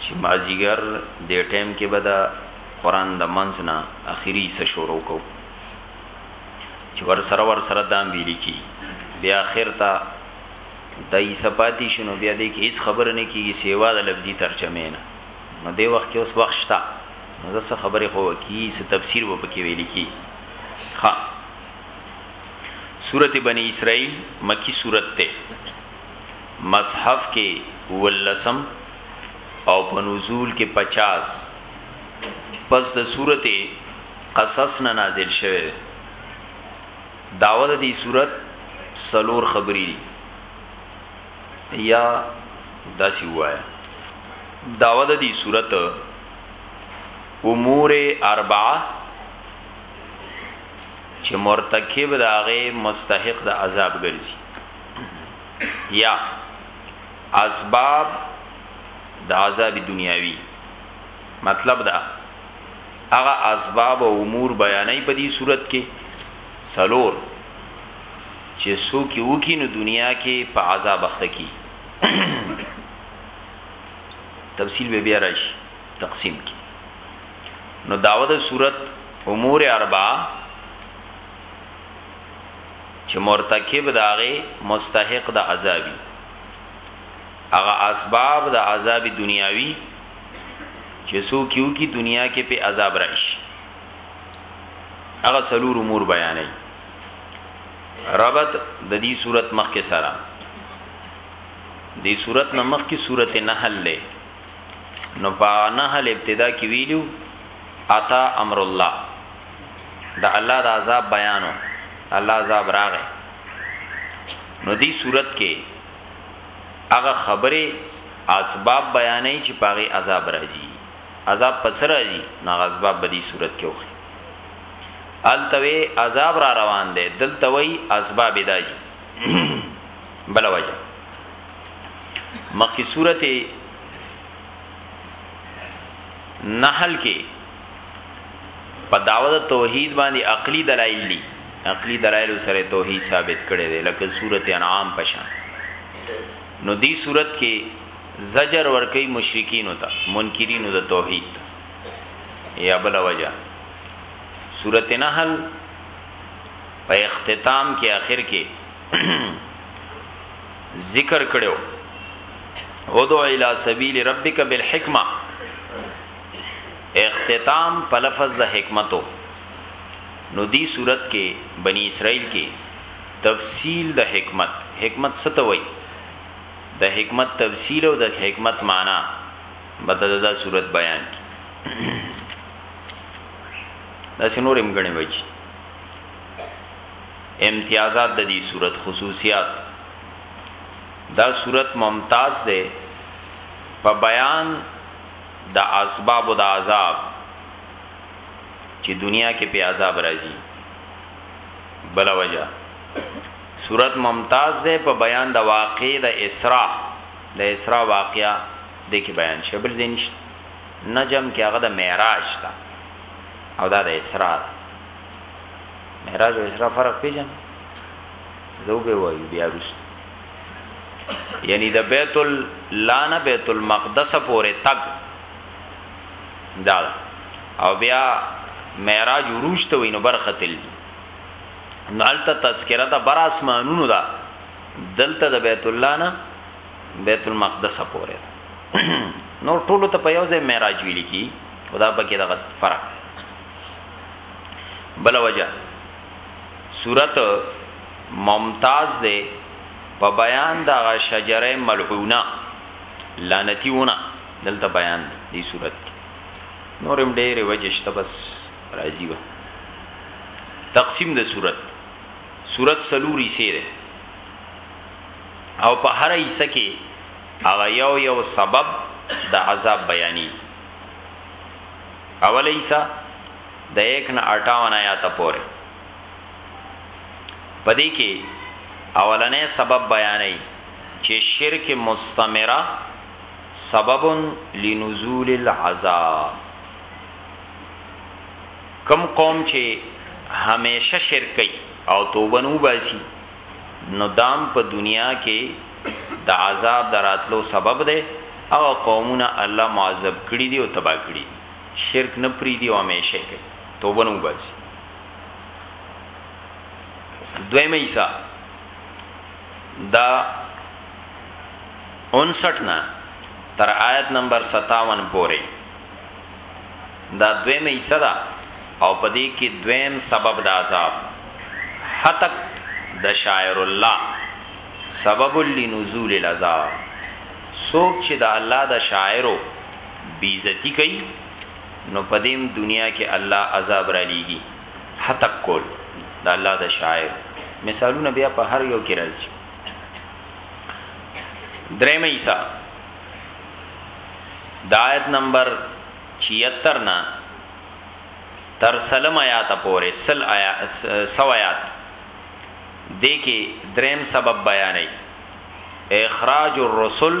چی مازیګر دی ټایم کی به د قران د منځ نه اخری حصه شروع کوو چی ورسره ورسره دام ویلی کی بیا اخر ته د حصه پاتی شنو بیا دی کی هیڅ خبر نه کیږي سیوا د لفظی ترجمه نه نو دی وخت کی اوس وخت شته نو زسه خبره خو کی څه تفسیر و پکې ویل کی ها سورته بنی اسرائیل مکی سورته مصحف کې ولسم او په نزول کې 50 پس د سورته قصص نه نازل شوه داوود دی صورت سلور خبری دی یا داسی وایا داوود دی صورت امور اربعه چې مرتکب داغه مستحق د عذاب ګرځي یا اسباب د عذاب دنیاوی مطلب دا هغه اسباب او امور بیانې په دې صورت کې سلور چې سو کې وکی نو دنیا کې په عذاب اخته کی تفصیل به بیا راشي تقسیم کی نو داوود صورت امور اربعه چې مرتکب د هغې مستحق د عذاب وي هغه اسباب د عذاب دنیاوي چې څوک یو کی دنیا کې په عذاب راشي هغه سلور امور بیانې ربط د دې صورت مخ کې سره دې صورت نه مخ کې صورت نحل له نو په نحل ابتدا کې ویلو اتا امر الله د الله د عذاب بیانو الله عذاب راغې نو دی صورت کې هغه خبره اسباب بیانې چې پاغي عذاب راځي عذاب پس راځي نه اسباب بدی صورت کې وخی التوی عذاب را روان دی دلته وی اسباب دای بل وجه مخکې صورت نحل کې په دعوه د توحید باندې عقلی دلایل دي عقلی دلایل سره توحید ثابت کړي دي لکه سورته انعام پشان نو دی صورت کې زجر ورکی مشرکین ته منکرین د توحید یا بل وجه سورته نحل په اختتام کې آخر کې ذکر کړو ادعو الى سبیل ربک بالحکمه اختتام په لفظ د حکمتو نو دی صورت کې بنی اسرائیل کې تفصیل د حکمت حکمت ستوي د حکمت تفصیل او د حکمت معنا بدل دا صورت بیان کی دا سنور امګنی وچی امتیازات د دې صورت خصوصیات دا صورت ممتاز ده په بیان د اسبابو د عذاب چې دنیا کې په عذاب راځي بل وجه صورت ممتاز ده په بیان د واقع د اسراء د اسراء واقعا د کې بیان شي بل زینش نجم کې هغه د معراج ده او دا د اسراء ده معراج او اسراء فرق پیژنه زه به وایو بیا وروسته یعنی د بیت اللانه بیت المقدس پورې تګ دا او بیا معراج عروج ته وینو برخه تل نو الته تذکرہ د بر اسمانونو دا دلته د بیت الله نه بیت المقدس پورې نو ټولو ته په یو ځای معراج ویل کی خدا پکې دغه فرق بل وجه سورت ممتاز دی په بیان دا شجره ملعونه لعنتی ونه دلته بیان دی دی سورت نورم ډېر وجشت بس راضی و تقسیم د سورت سورت سلوری سی دی او په هر ایسه کې هغه یو یو سبب د عذاب بیانی اولیسا د 1 نه 58 آیات پورې پدې کې اولنې سبب بیانې چې شرک مستمره سبب لنزول العذاب کم قوم چې همیشه شرک کوي او توبه نو باسي نو دام په پا دنیا کې د عذاب دراتلو سبب دی او قومونه الله معذب کړي دي او تبا کړي شرک نه پریدي او همیشه کوي توبه نه وباسي دویمه حصہ دا 59 نه تر آیت نمبر 57 پورې دا دویمه حصہ دا او پدې کې دویم سبب د عذاب حتک د شاعر الله سبب لنزول العذاب سوک چې د الله د شاعرو بیزتی کوي نو په دیم دنیا کې الله عذاب را لیږي حتک کول د الله د شاعر مثالونه بیا په هر یو کې راځي دریم ایسا د آیت نمبر 76 نه تر سلم آیات پورې سل آیات سو آیات د کې دریم سبب بیانې اخراج الرسل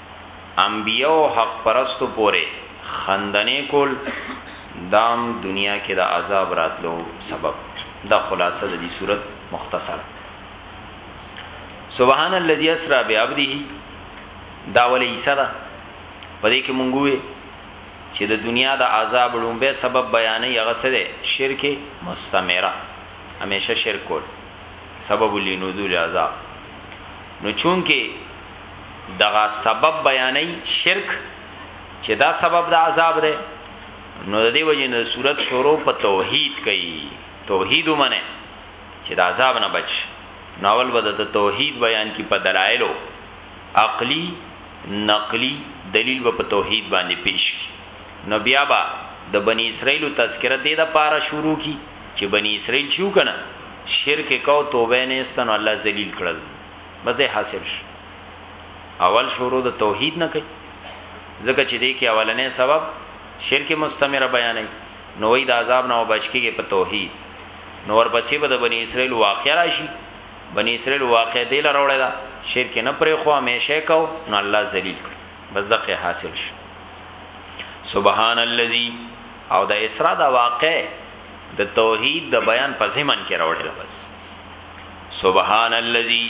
انبیاء او حق پرستو پورې خندنې کول دام دنیا کې د عذاب راتلو سبب دا خلاصه د دې صورت مختصر سبحان الذي اسرا بعبده دا ول عیسی دا پدې کې مونږ وې چې د دنیا د عذاب لومبه سبب بیانې هغه څه ده شرک مستمره همیشه شرک کول سبب لنزول عذاب نو چون کې دغه سبب بیانای شرک چې دا سبب د عذاب دی نو د دې وجې نه صورت شروع په توحید کوي توحید ومنه چې د عذاب نه بچ ناول به د توحید بیان کی په دلایلو عقلی نقلی دلیل به په توحید باندې پیش کی نو بیا با د بنی اسرائیل تذکرہ دې د پاره شروع کی چې بنی اسرائیل شو کنه شرک کو توبه نه استنو الله ذلیل کړل مزه حاصل شي اول شروع د توحید نه کوي ځکه چې دې کې اولنې سبب شرک مستمر بیانې نو وې د عذاب نه وبچکیږي په توحید نو ورپسې به د بنی اسرائیل واقع راشي بنی اسرائیل واقع دی لروړی دا شرک نه پرې خو همیشه کو نو الله ذلیل کړ بس دقه حاصل شي سبحان الذي او د اسراء دا واقع د توحید د بیان په زمن کې راوړل بس سبحان الذي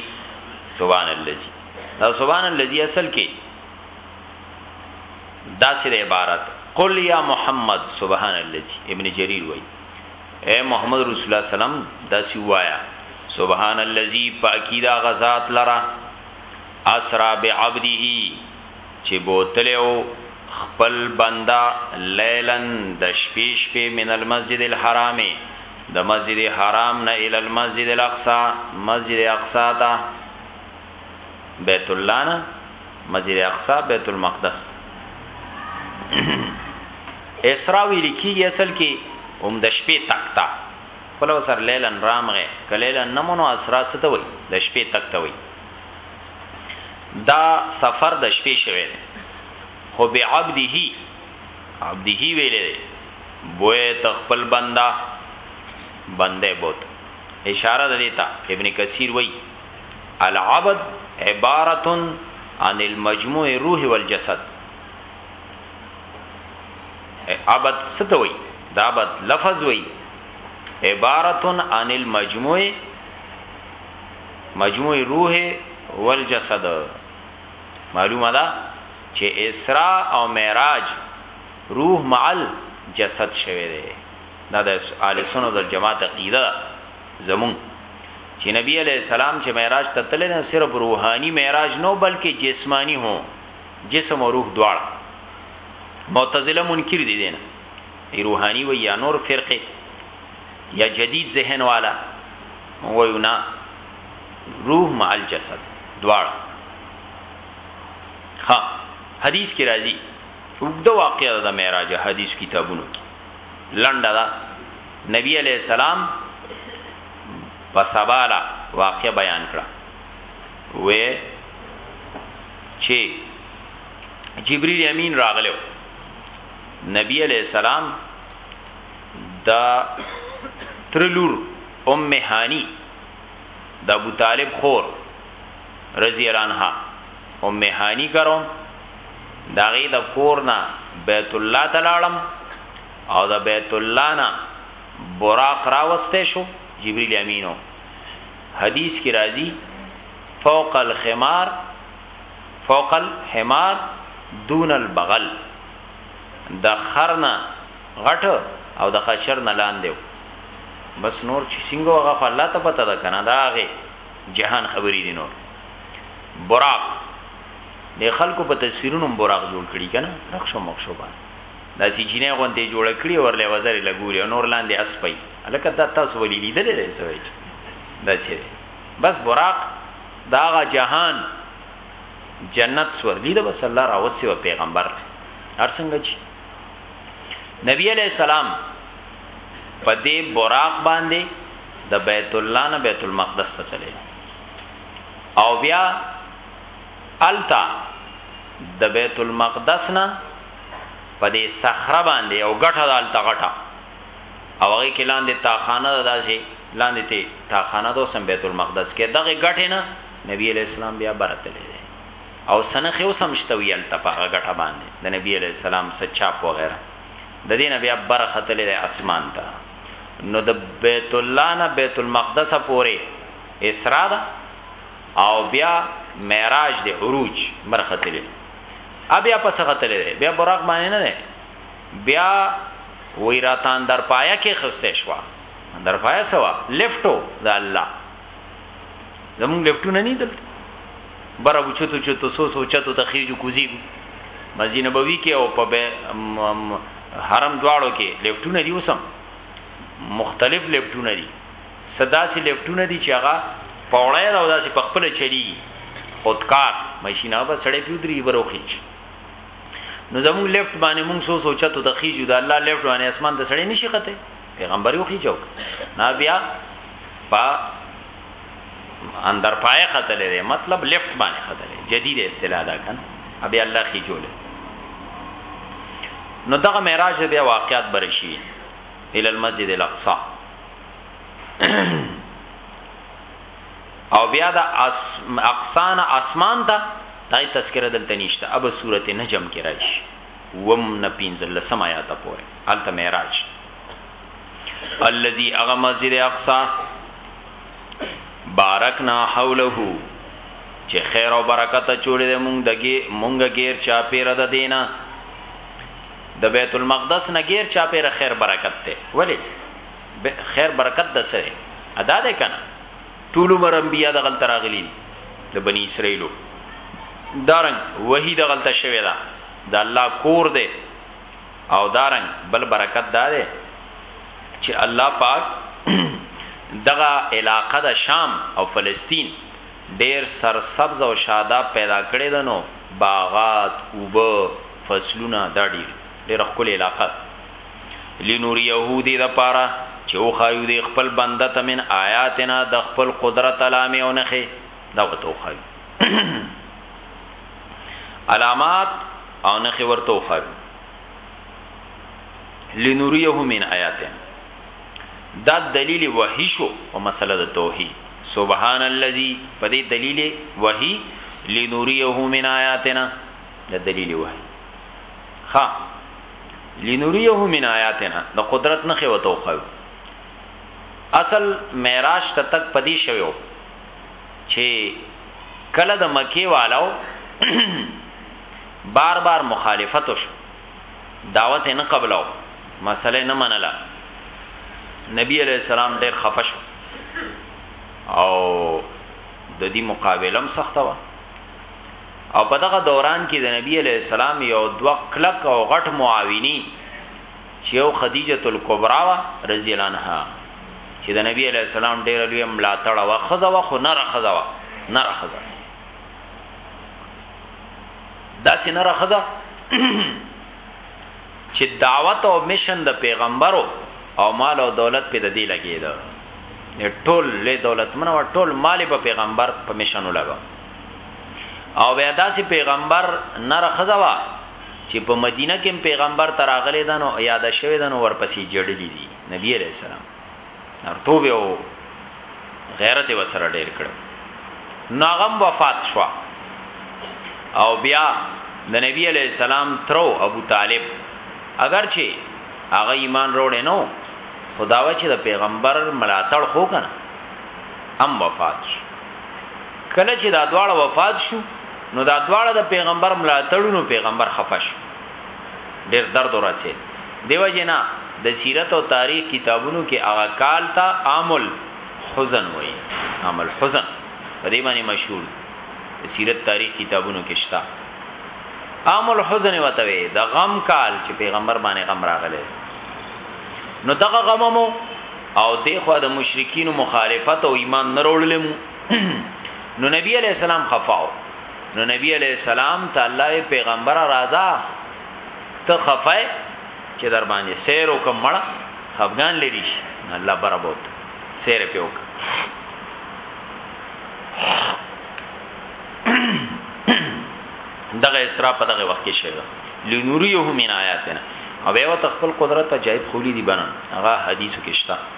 سبحان الذي دا سبحان الذي اصل کې دا سره عبارت قل یا محمد سبحان الذي ابن جرير وای اے محمد رسول الله سلام دا سی وایا سبحان الذي پاکی دا غزاد لرا اسرا بعبده چی بوتلی وو خپل بنده لیلا د شپی شپی من المسجد الحرام د مسجد حرام نه الی المسجد الاقصی مسجد اقصی ته بیت الله نه مسجد اقصی بیت المقدس ته اسرا ویل کیږي اصل کې هم د شپې تکتا خپل وسر لیلن رامغه کلیلن نمونو اسرا ستوي د شپې تکتا وي دا سفر د شپې شوه دی خو به عبده عبده ویلې دی بوې تخپل بندا بندې بوت اشاره د دیتا ابن کثیر وای العبد عبارت عن المجموع روح والجسد عبد ستوي دا عبد لفظ وای عبارت عن المجموع مجموع روح والجسد معلومه ده چې اسراء او معراج روح معل جسد شوه دی دا د اهل سنت والجماعت عقیده زمون چې نبی علی السلام چې معراج ته تللی نه صرف روحاني معراج نو بلکې جسمانی هو جسم او روح دواړه معتزله منکر دي دینه دی روحانی وی یا نور فرقه یا جدید ذهن والا وایو نه روح مع الجسد دواړه ها حدیث کې راځي وګد واقعا د معراج حدیث کتابونو کې لنډه دا نبی علی السلام په سباله واقع بیان کړه و چې جبرئیل امین راغلو نبی علیه السلام د ترلور ام هانی د ابو طالب خور رضی الله عنها ام هانی کرو داغه د کورنا بیت الله تلاړم او د بیت الله نه براق راوسته شو جبرئیل امینو حدیث کی راضی فوق الخمار فوق الحمار دون البغل د خر نه غټ او د خچر نه لاندې و بس نور چې څنګه هغه خو الله ته پته ده کنه دا هغه جهان خبرې دي نور براق د خلکو په تصویرونو براق جوړ کړي کنه رخصو مخصو باندې دا چې جنې غونډې جوړ کړي ورلې وزر لګوري نور لاندې اسپي الکه دا تاسو ولې لیدل دي سوي دا چې بس براق دا غا جهان جنت سورلی ده بس الله راوستی و پیغمبر له هر څنګه چی نبی علیہ السلام په دې براق باندې د بیت الله نه بیت المقدس ته تللی او بیا التا د بیت المقدس نه په دې صخره باندې او غټه د التا غټه او هغه کې لاندې تاخانه د داسې لاندې ته تاخانه د سم بیت المقدس کې دغه غټه نه نبی علیه السلام بیا بره تللی دی او څه نښې اوس هم شته وي هلته په هغه ګټه باندې د نبی علیه السلام څه چاپ وغیره د دې نه بیا بره ختلی دی اسمان ته نو د بیت الله نه بیت المقدس پورې اسرا ده او بیا معراج دی عروج مرختلی ا بیا پس ختلی دی بیا براق باندې نه دی بیا ویراتان در پایا کې خسته شوا در پایا سوا لفټو د الله زمونږ لفټونه نه دلته بره وچتو چتو سو سو چتو ته خېجو کوزیږو مسجد نبوي کې او په حرم دواړو کې لفټونه دي اوسم مختلف لفټونه دي صداسي لفټونه دي چې هغه پوړای دا داسې په خپل چلی خودکار ماشينه به سړې پیودري بروخي نو زموږ لفټ باندې موږ سو سوچا ته د خيجو د الله لفټ باندې اسمان ته سړې نشي خته پیغمبري وخی جوک نه بیا په اندر پای خطلې دی مطلب لیفت باندې خطلې جدید اصطلاح دا کنه ابي الله خي جوړ نو دغه معراج بیا واقعات برشي ال المسجد الاقصى او بیا د اقصان اسمان ته دای تذکرہ دلته نشته اب سورته نجم کې راشي اووم نه پنځلسم آیات پورې هلته معراج دی الذي اغه مسجد اقصا بارکنا حوله چې خیر او برکت چولې د مونږ دګي مونږ غیر چا پیر د دینه د بیت المقدس نه غیر چا پیر خیر برکت ته ولی خیر برکت د سره ادا ده کنه ټول عمر انبیا دغلت راغلی دی د بنی اسرائیلو دارنګ وحی دغلت شوی دا د الله کور دی او دارنګ بل برکت دا دی چې الله پاک دغه علاقه د شام او فلسطین ډیر سرسبز او شاداب پیدا کړی ده نو باغات اوبه فصلونه دا ډیر ډیر خپل علاقه لنوریه دی د پاره چې او خایو دی خپل بنده ته من آیاتنا د خپل قدرت علامه او نخه دا وته خایو علامات او نخه ورته خایو لنوریه من آیاتنا دا دلیل وحی شو په مسله د توحید سبحان الذي په دې دلیل وحی لنوریه من آیاتنا دا دلیل وحی ها لنوریه من آیاتنا د قدرت نه خو تو خو اصل معراج ته تک پدی شویو چې کله د مکی والو بار بار مخالفت شو دعوت نه قبلو مسله نه منله نبی علیہ السلام ډیر خفش او د دې مقابله هم سخته و او په دغه دوران کي د نبي علیه السلام یو دوه کلک او غټ معاوني چي یو خدیجة الکبری وه رضی الله عنها چي د نبي علیه السلام ډیره لویه ملاتړه وه ښځه وه خو نره ښځه وه نره ښځه داسې نره ښځه چې دعوت او مشن د پیغمبرو او مال او دولت په د دې لګیده ټول له دولت منو ټول مال په پیغمبر په مشن لګا او بیا داسې پیغمبر نر خزوا چې په مدینه کې پیغمبر تراغله دنو یاد شوی دنو ورپسې جړلې دي نبی علیہ السلام ارتو به او غیرت وسره ډیر کړو ناغم وفات شو او بیا د نبی علیہ السلام ترو ابو طالب اگر چې هغه ایمان وروړي نو خداوه چې د پیغمبر ملاتړ خو کنه ام وفات شو کله چې دا دواړه وفات شو نو دا دواړه د پیغمبر ملاتړونو پیغمبر خفه شو ډیر درد ورسه دیو جنا د سیرت او تاریخ کتابونو کې هغه کال ته عامل حزن وایي عامل حزن په دې باندې مشهور د سیرت تاریخ کتابونو کې شته عامل حزن وته وي د غم کال چې پیغمبر باندې غم راغله نو دغه غممو او دغه د مشرکین مخالفت او ایمان نروللمو نو نبی علیہ السلام خفاو نو نبی علیہ السلام ته الله پیغمبر رازا ته خفای چې در باندې سیر وکم مړه خفغان لري شي الله برابر سیر په وک دغه اسراء په دغه وخت کې شوی لنوریه من آیاتنا او یو تخپل قدرت عجایب خولی دی بنا هغه حدیثو کې شته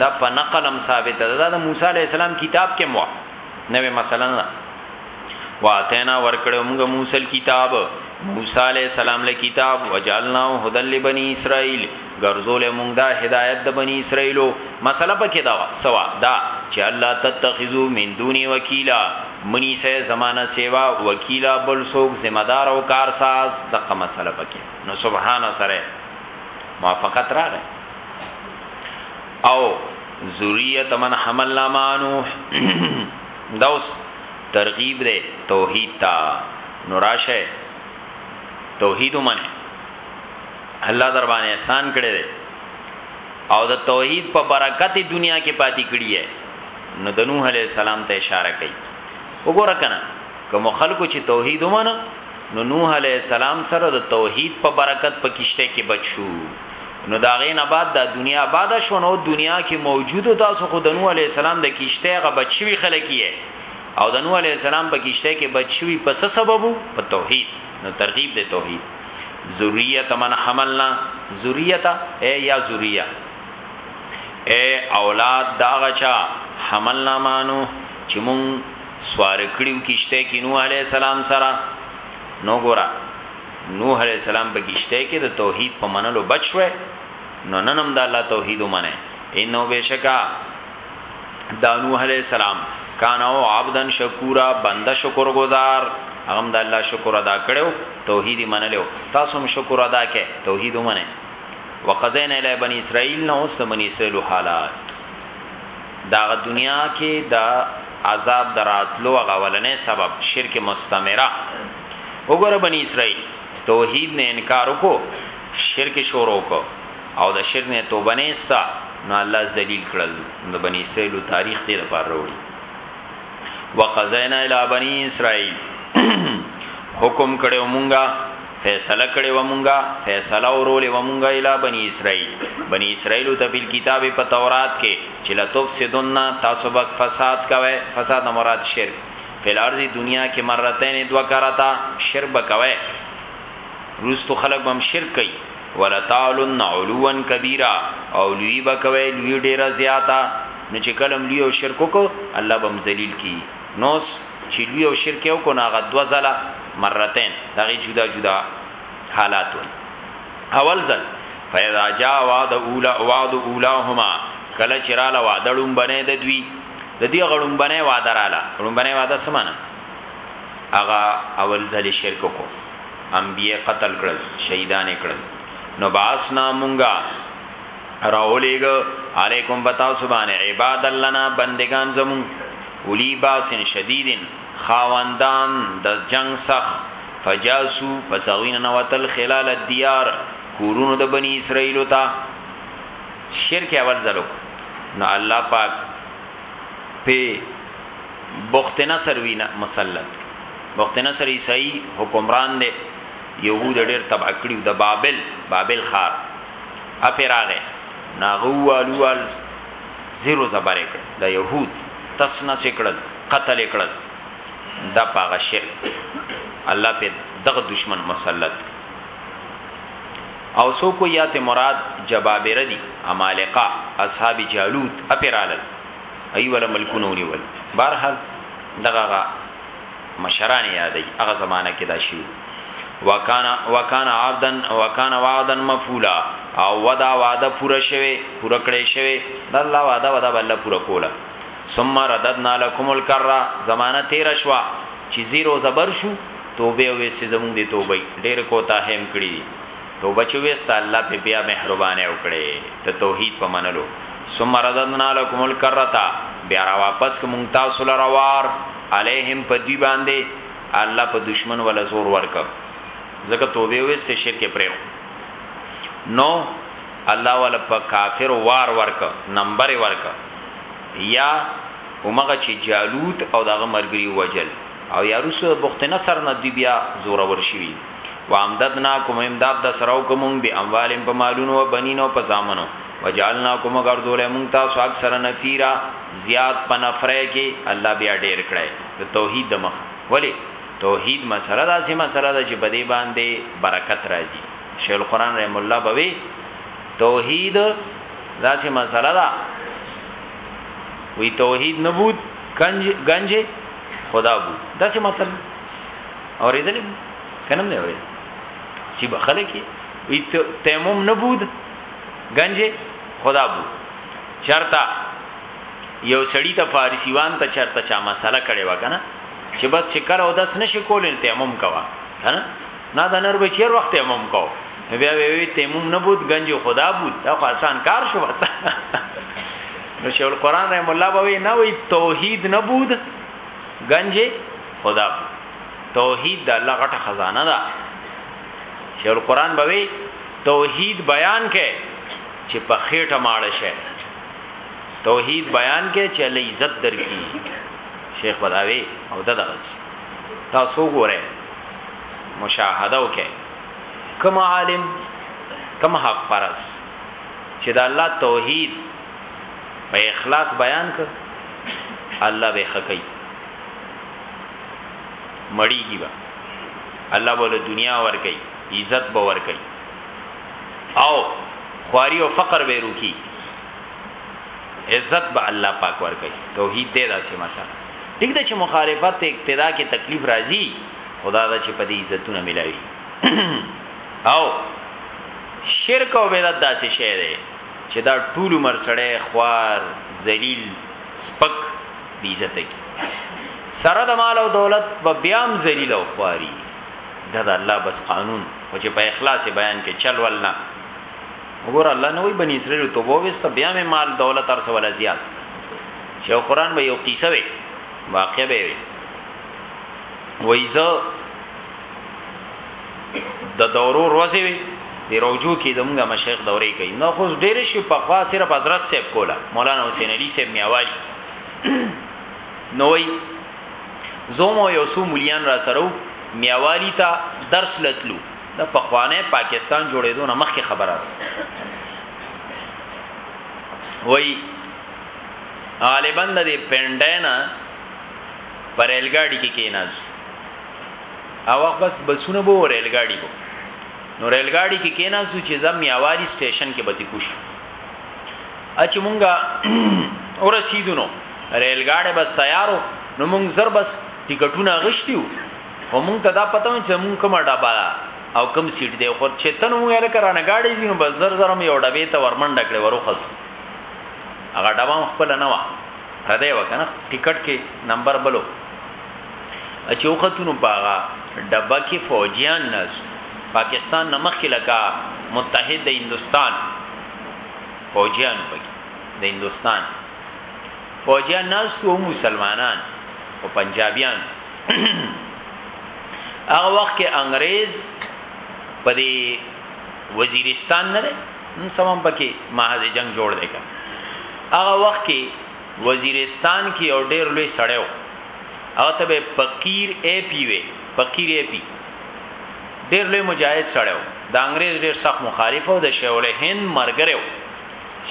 دا په نقل هم ثابت ده دا د موسی علی السلام کتاب کې مو نوې مثلا نه واتینا ورکړو موږ موسی کتاب موسی علی السلام له کتاب وجالنا هدل لبنی اسرائیل ګرځول موږ دا هدایت د بنی اسرائیلو مسله پکې دا سوا دا چې الله تتخذو من دونی وکیلا منی سه زمانہ سیوا وکیلا بل سوک ذمہ دار او کارساز دغه مسله پکې نو سبحان سره موافقت راغی او ذریه من حملنا مع نوح دوس ترغیب ده توحید تا نوراشه توحید منه الله در باندې احسان کړی دی او د توحید په برکت دنیا کې پاتې کړی دی نو د نوح علی السلام ته اشاره کوي وګوره کنه کوم خلکو چې توحید ومنه نو نوح علی السلام سره د توحید په برکت په کشته کې بچو نو دا غي نه بعد د دنیا بعد شو نو دنیا کې موجود تاسو خو د نوح علی السلام د کیشته غ بچوي خلک یې او د نوح علی السلام په کیشته کې بچوي په څه سبب په توحید نو ترغیب د توحید ذریه من حملنا ذریه ای یا ذریه ای اولاد دا غچا حملنا مانو چې مون سوار کړیو کیشته کې نوح علی السلام سره نو ګورا نوح علیه السلام په کشته کې د توحید په منلو بچ شوی نو نن هم د الله توحید ومنه انه بشکا دا نوح علی السلام کان او عبدن شکورا بنده شکر گزار هغه د الله شکر ادا کړو توحید منلو تاسو هم شکر ادا کړئ توحید ومنه وقزینا الی بنی اسرائیل نو اوس بنی اسرائیل حالات دا دنیا کې دا عذاب دراتلو غولنې سبب شرک مستمره وګوره بنی اسرائیل توحید نه انکار وکړو شرک شروع وکړو او د شرک نه توبه نه استا نو الله ذلیل کړل د بنی اسرائیل تاریخ دې لپاره وروړي وقزینا الی بنی اسرائیل حکم کړو مونږه فیصله کړې و مونږه فیصله ورولې و مونږه اله بنی اسرائیل بنی اسرائیل ته په کتاب په تورات کې چې لتف سدنا تاسو بک فساد کوي فساد مراد شرک فی الارض دنیا کې مرتين دوه کرتا شرک بکوي روستو خلق بم شرک کوي ولتعلن علوا کبیره او لوی بکوي لوی ډیره زیاته نو چې کلم لوی او شرک کو الله بم ذلیل کی نوس چې لوی او شرک یو کو ناغه دو زله مرتين دغه جدا جدا حالات وي اول ځل فیدا جا وعد اولا وعد اولاهما کله چراله وعدړم بنه د دوی د دې غړومبنه وعده رااله غړومبنه وعده سمانه هغه اول ځل شرک کو انبیه قتل کړل شهیدان کړل نو باسنا مونږه راولېګ علیکم بتا سبحان عباد لنا بندگان زمون ولی باسن شدیدن خاوندان د جنگ سخ فجاسو پسوین نوتل خلال الدیار کورونو د بنی اسرائیل ته شرک اول ځل وکړو نو الله پاک په بخت نصر وینا مسلط بخت نصر عیسائی حکمران دی یهود ډیر تبع کړیو د بابل بابل خار اپراغه ناغوالوال زیرو زبر کړ د یهود تسنا سکړل قتل کړل دا پاغه شرک الله په دغه دشمن مسلط او څوک وایي یا ته مراد جبابره دي عمالقه اصحاب جالوت ا پې رالل ای وله ملکونه ونیول بحرحال دغه هغه مشران یې یادوي هغه زمانه کې دا شوي وکان وکان عبدا وکان وعدا مفعولا او ودا وعده پوره شوه پوره کړې شوه د الله وعده ودا بل پوره کوله ثم رددنا لكم الكره زمانہ تیر شوا چې زیرو زبر شو توبه وویستی زموږ دی توبی ډیری کوتاهی هم کړی دی توبه چی وویسته الله پی بیا مهربانی وکړی د توحید په منلو ثم رددنا لکم الکرته بیا راواپس کړو موږ تاسو لره وار علیهم په دوی باندی الله په دشمن ولا زور ورکړ ځکه توبه وویسته شرک یې پریښود نو الله ولا په کافرو وار ورکړ نمبر یې ورکړ یا اومغه چی جالوت او دغه مرګری وجل او یا روسو د بخت نصر نه دی بیا زورور شوی وامددناکم امداد د سراو کوم به اموالم په مالونو او بنینو په زامنو وجعلناکم غرزول مون تاسو اکثر نفیرا زیات په نفره کې الله بیا ډیر کړی د توحید د مخ ولی توحید مسله دا سه مسله ده چې بده باندې برکت راځي شیخ القران رحم الله بوي توحید دا سه مسله ده وی توحید نبود کنج گنج خدا بو دا څه مطلب اوریدل کنم نه اورید سی بخله کی وی تیمم نه بود گنجه خدا بو چرتا یو سړی ته فارسیوان ته چرتا چا مسله کړي وکنه چې بس شکر او داس نشي کولین تیمم کوا کنه نه د نر بچیر وخت تیمم کو نو بیا وی وی تیمم نه بود گنج خدا بود دا خو آسان کار شو بس نو شیخ القران رحم الله بوي نه وی توحید نه بود گنج خدا بود توحید د الله غټه خزانه ده شیخ القران بوي توحید بیان کې چې په خېټه ماړ شي توحید بیان کې چې الله عزت درکې شیخ بداوی او دغه تاسو ګوره مشاهده وکړئ کوم عالم کوم حق پرس چې د الله توحید په اخلاص بیان کړ الله به خکې مړیږي با الله بوله دنیا ورکي عزت به ورکي او خواري او فقر به روکي عزت به الله پاک ورکي توحید دې داسې مسله ټیک ده چې مخالفت اقتدا کې تکلیف راځي خدا دا چې په دې عزتونه ملاوي او شرک او بدعت داسې شی دی چې دا ټول عمر سړی خوار ذلیل سپک بی عزت کی سره د مال او دولت به بیام ذلیل او خواري دا د الله بس قانون خو چې په اخلاص بیان کې چل ولنا وګور الله نه وی بنی اسرائیل توبه وسته بیا مې مال دولت ارسه ولا زیات چې قرآن به یو قصه وي واقع به وي وایزه د دورو روزي وي د روجو کې د موږ مشایخ دورې کوي نو خو ډېر شي په خوا صرف حضرت صاحب کولا مولانا حسین علي صاحب میاوالی نوې زومو یو سو مليان را سره میاوالی ته درس لتلو د پخوانه پاکستان جوړېدو نه مخکې خبره وای غالبا د دې پنداینا پر ریلګاډي کې کېناز او وخت بس بسونه بو ریلګاډي بو نو ریلګاډي کې کېناز چې زم یاوالي سټیشن کې بتی کوش اچ مونږه اور رسیدونو ریلګاډي بس تیارو نو مونږ زر بس ټیکټونه غشتیو خو مونږ ته دا پته ونه چې مونږ کومه ډبه ده او کوم سیټ دی خو چې تنه مونږ لکه رانه گاډي زینو بس زر زر یو ډبه ته ورمنډه کړې وروخص هغه ډبه خپل نه و پردې وکنه ټیکټ کې نمبر بلو چې وختونو باغا ډبه کې فوجیان ناس پاکستان نمخ کې لکه متحد د هندستان فوجیان پکې د هندستان فوجیان ناس او مسلمانان او پنجابیان هغه وخت کې انګريز په دې وزیرستان نه ده سمم پکې محاذ جنگ جوړ دی کنه هغه وخت کې وزیرستان کې یو ډیر لوی سړیو او ته به فقیر ای پی وی فقیر ای پی ډیر لوی مجاهد سړیو د انګريز ډیر سخت مخالف او د شیول هند مرګره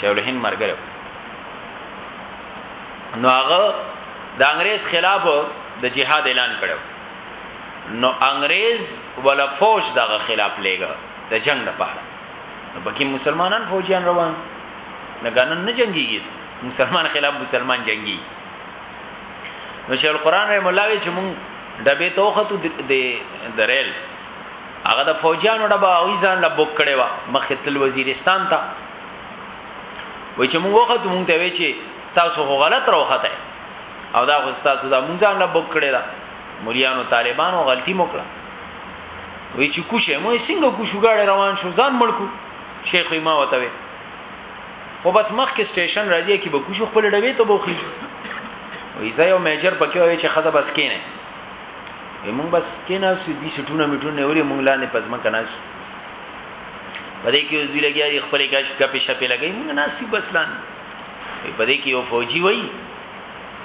شیول هند مرګره نو هغه د انګريز خلاف د جهاد اعلان کړو نو انګريز ولا فوج دغه خلاف لګا د جنگ لپاره نو بګي مسلمانان فوجيان روان نه غنن نه جنگيږي مسلمان خلاف مسلمان جنگي نو شیخ القران رحم الله وی چې مونږ دبه توخت د درل هغه د فوجیانو ډبا او ځان له بوک کړي وا مخه تل وزیرستان ته وای چې مونږ وخت مونږ ته وی چې تاسو خو غلط راوخته او دا خو تاسو دا مونږ نه بوک کړی دا مليانو طالبانو غلطي موکړه وی چې کوشه مو څنګه کوشو غاړه روان شو ځان مړکو شیخ ما وته وی خو بس مخ کې سټیشن راځي کې به کوشو خپل ډبې ته بوخی وی زه یو میجر پکې وای چې خزه بس کینه مونږ بس کینه سې دي سټونه میټونه اوري مونږ لاندې پزما کنه پدې کې اوس وی لګیا دي خپل کاش کپې شپې لګي مونږ ناسي بس لاندې په دې کې یو فوجي وای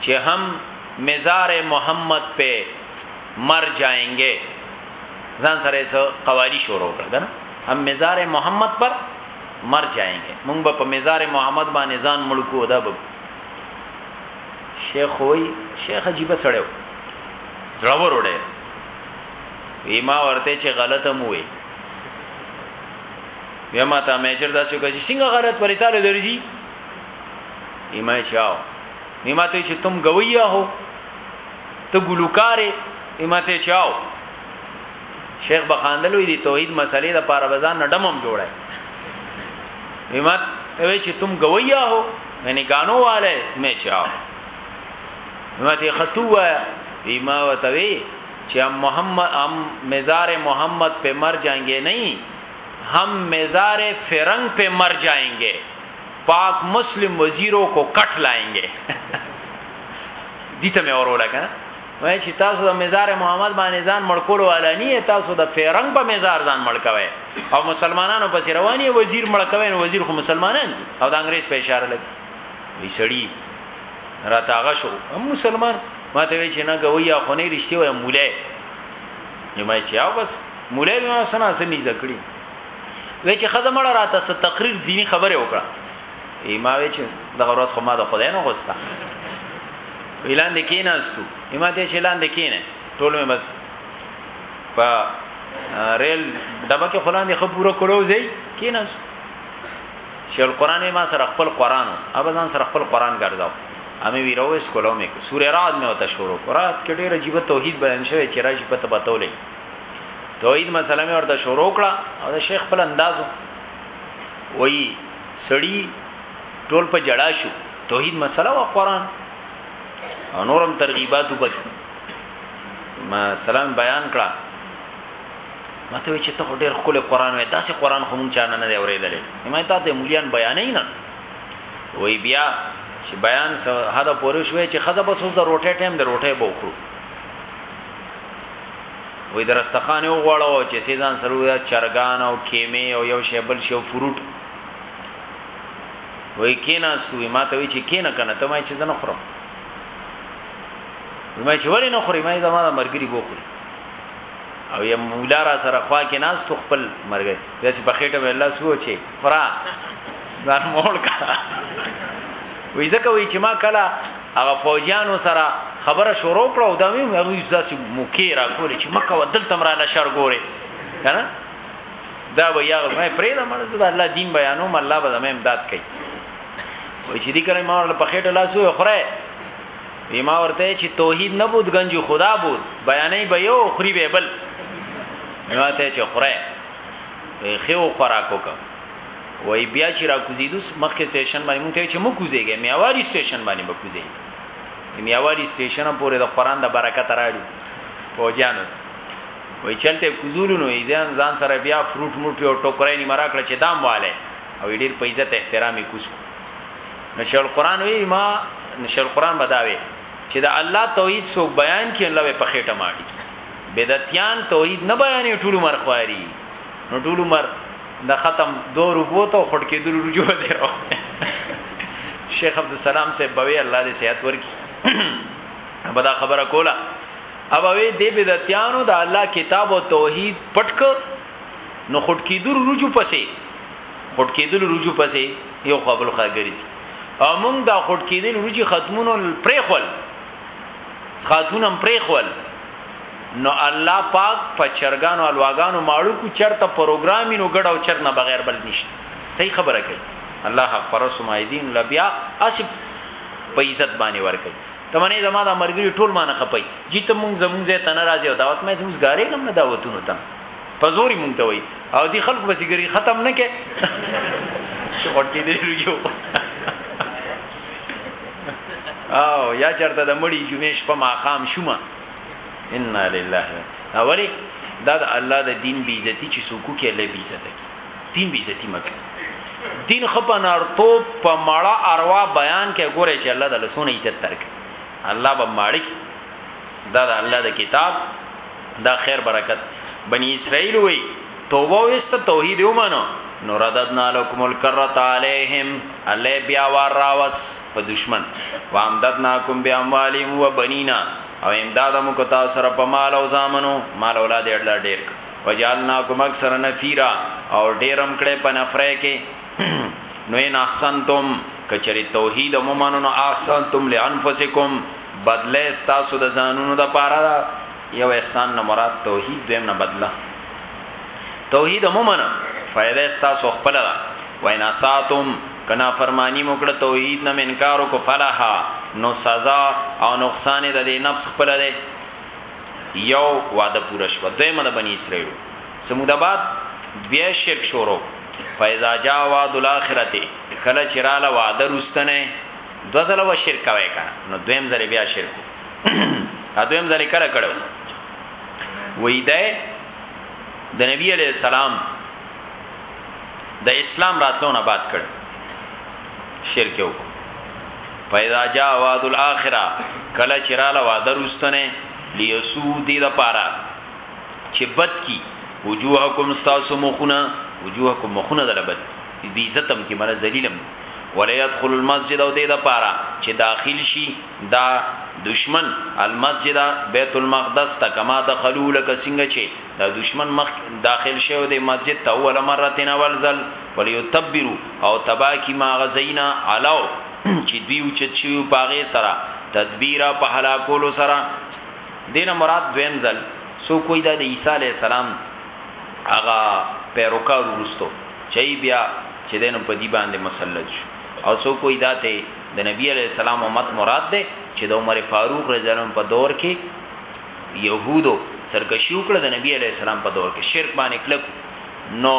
چې هم مزار محمد په مر جاینګې ځان سره سو قوالی شروع کړ کنه هم مزار محمد پر مر جاینګې مونږ په مزار محمد باندې ځان ملکو دا به شیخ وای شیخ عجیب سړیو زړه وروړې وی ما ورته چې غلطه مو وي بیا ما ته میجر داسې وکړ چې څنګه غلط پرې تاله درځي ایمه چاو نیمه ته چې تم گویا هو ته ګلوکارې ایمه ته چاو شیخ بخاندلو دی توحید مسلې د پاره بزان نډمم جوړه ایمه ته چې تم گویا هو یعنی گانو والے میں چاو ایمه ته خطو وایا ایمه وتوی چې محمد ام مزار محمد په مر جانګې نه هم مزار فرنګ پۀ مر جائېنګې پاک مسلم وزیرو کو کټ لائېنګې دي ته مې وروله کنه وای چې تاسو د مزار محمد باندې ځان مړکول والانی تاسو د فیرنګ په مزار ځان مړکوي او مسلمانانو پس رواني وزیر مړکوي نو وزیر خو مسلمانان دي او د انګريز په اشاره لګي وی سړی راتاغه شو هم مسلمان ماته وی چې نه غوي یا خونې رښتیا وای مولای یمه چې او بس مولای ما سنا سنې ذکرې وې چې خزه مړه راته ست تقریر دینی خبره وکړه ایما وې چې د غروس خو ما د خدای نه غوستا اعلان د کیناستو ایما ته چې اعلان د کینې ټول مې بس په ریل دبا کې خلان دي خو پورا کولو زی کیناستو چې القرآن ما سره خپل قرآن او ابزان سره خپل قرآن ګرځاو امي وی رويس کولو مې سورې رات مې وته شروع رات کې ډېر عجیب توحید بیان شوی چې راشي په تبتولې توحید مسله مې ورته شروع کړه او د شیخ په اندازو وای سړی ټول په جړا شو توحید مسله او قران او نورم ترغیبات وبکې ما سلام بیان کړه ماته چې ته ډېر خپل قران وې داسې قران خو مونږ چانه نه اورېدلې ما ته د مولیان بیانې نه وی بیا چې بیان حد پورې شوې چې خزه بس اوس د روټه ټیم د روټه به وخورو وې درستخانه وغواړو چې سیزان سره یا چرګان او کیمه او یو شی بل شی فروټ وې کینا سوې ما ته وی چې کینا کنه ته ما چې زنه خورم ما چې ولې نه خورې ما زما مرګري بوخوري او یم مولا را سره خوا کې ناس تو خپل مرګ داسې په خېټه مې الله سو چې خورا ځان مول کا وې ځکه وې چې ما کله هغه فوجیانو سره خبره شروع کړه او دا مې هغه ځاسې موکې را کولې چې مکه ودل تمرانه شر ګوري کنه دا به یا مې پرې دا مړ زړه الله دین بیانوم الله به زمې امداد کوي وې چې دې کړې ما له پخېټه لاسو خره وی ما ورته چې توحید نه بود گنجو خدا بود بیانې به یو خوري به بل ما ته چې خوره خو خوراکو کا وای بیا چې را کوزیدوس مخکې سټیشن باندې مونږ ته چې مو کوزیږي میاواری سټیشن باندې مو کوزیږي میاواری سټیشن پورې د قران د برکت راړو پوجانو وای چلته کوزولو نو ایزان ځان سره بیا فروټ موټي او ټوکرای نیمه راکړه چې دام والے او ډیر په عزت احترامي کوسو نشي القرآن وی ما نشي القرآن بداوي چې د الله توحید سو بیان کې الله په خېټه ماټي کی بدعتيان توحید نه بیانې ټول عمر خواري نو ټول عمر د ختم دو روپو ته خټ کې دل رجوع زیرو شیخ عبد السلام سے بوي الله دې صحت ورکي بدا خبره کوله ابوي دې بدعتيانو د الله کتاب او توحید پټک نو خټ کې دل رجوع پسې خټ کېدل روجو پسې یو خوا بل خوا ګرځي او موږ دا خټ کېدل روجي ختمونو پرېخول خاتون هم پرېخول نو الله پاک په چرګانو الواګانو ماړو کو چرته پروګرامینو ګډاو چر نه بغیر بل نشته صحیح خبره کوي الله حق پرسو مایدین لبیا اس په عزت باندې ور کوي تمنه زما د مرګري ټول مان خپي جی ته مونږ زمونږ زه تنه راځي او دعوت مې زموږ غارې کوم نه دعوتونو تم په زوري مونږ ته وای او دی خلکو به سیګری ختم نه کې چې وټ کې دی لوجو او یا چرته د مړی جمعې شپه ما خام شوما ان لله اولی دا د الله د دین بی عزتی چې سوکو کې الله بی عزت کی دین بی عزتی مکه دین خپن ارتو په مړه اروا بیان کې ګوره چې الله د لسونه عزت ترک الله به مالک دا د الله د کتاب دا خیر برکت بنی اسرائیل وی توبه وست توحید ومنو نو رددنا لكم الكرت عليهم الله بیا وار راوس په دشمن وامددناکم باموالهم وبنینا او امداد مو کو تاسو سره په مال او زامنو مال اولاد اړل ډیر وجعلناکم اکثر نفیرا او ډیرم کړه په نفره کې نو ان احسنتم کچری توحید مومنو نو احسنتم لانفسکم بدله تاسو د ځانونو د پاره دا یو احسان نه مراد توحید دویم نه بدله توحید مومنو فائدہ تاسو خپل دا وینا ساتم کنا فرمانی موکړه توحید نه انکار کو فلاحا نو سزا او نقصان د دې نفس خپل دی یو وعده پوره شو دویمه د بنی اسرائیل سموداباد بیا شرک شروع فاذا جاء وعد الاخرته کله چې رااله وعده رستنه دو ځله و شرک کوي کنه نو دویم ځله بیا شرک ا دویم ځله کله کړو وې ده د نبی علی السلام د اسلام راتلونه بات کړ شرک یو پیدا جا وعد الاخره کله چراله وعده رستنه لیسو دی د پاره چې بد کی وجوهکم استاسو مخونه وجوهکم مخونه دل بد کی بی عزتم کی معنی ذلیلم ولا يدخل المسجد او دې د پاره چې داخل شي دا دشمن المسجد بیت المقدس ته کما دخلوا لك سنگ چې دا دشمن مخ داخل شوی د مسجد ته اول مرتين اول زل وليتبروا او تبا کی ما غزینا علاو چې دیو چت شیو پاغه سره تدبیره په هلاکولو سره دې نه مراد دویم ځل څوک وایي دا د عیسی علیه السلام هغه پیروکار وروسته چي بیا چې دینو په دې باندې مسلط شو او څوک وایي دا ته د نبی علیه السلام امت مراد ده چې د عمر فاروق رضی الله په دور کې يهودو سرکشي وکړه د نبی علیه السلام په دور کې شرک باندې کلک نو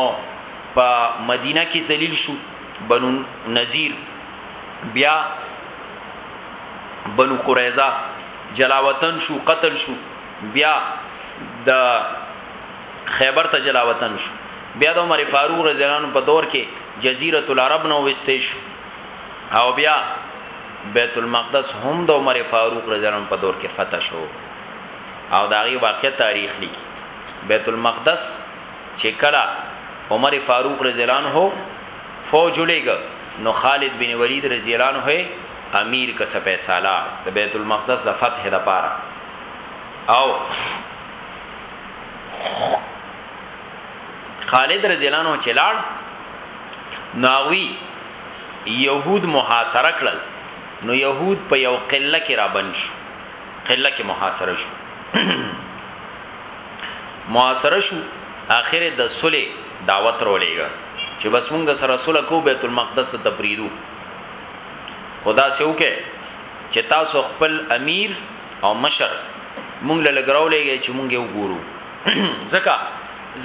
په مدینه کې ذلیل شو بنو نذیر بیا بنو قریظه جلاوطن شو قتل شو بیا د خیبر ته جلاوطن شو بیا د عمر فاروق رضی الله عنه په دور کې جزیره العرب نو وستې شو او بیا بیت المقدس هم د عمر فاروق رضی الله عنه په دور کې فتح شو او دا غي واقع تاریخ لیکي بیت المقدس چې کلا عمر فاروق رضی الله عنه فوج لګ نو خالد بن ولید رضی الله عنه امیر که سپه سالار د بیت المقدس د فتح د پاره او خالد رضی الله عنه چلاړ ناوی يهود محاصره کړل نو يهود په یو قله کې را بند شو قله کې محاصره شو محاصره شو اخر د صلح دعوت رولېګا چې بس مونږ سره صلح کو بیت المقدس ته تبریدو خدا سو کې چې تاسو خپل امیر او مشر مونږ له لګراو لګي چې مونږ یو ګورو ځکه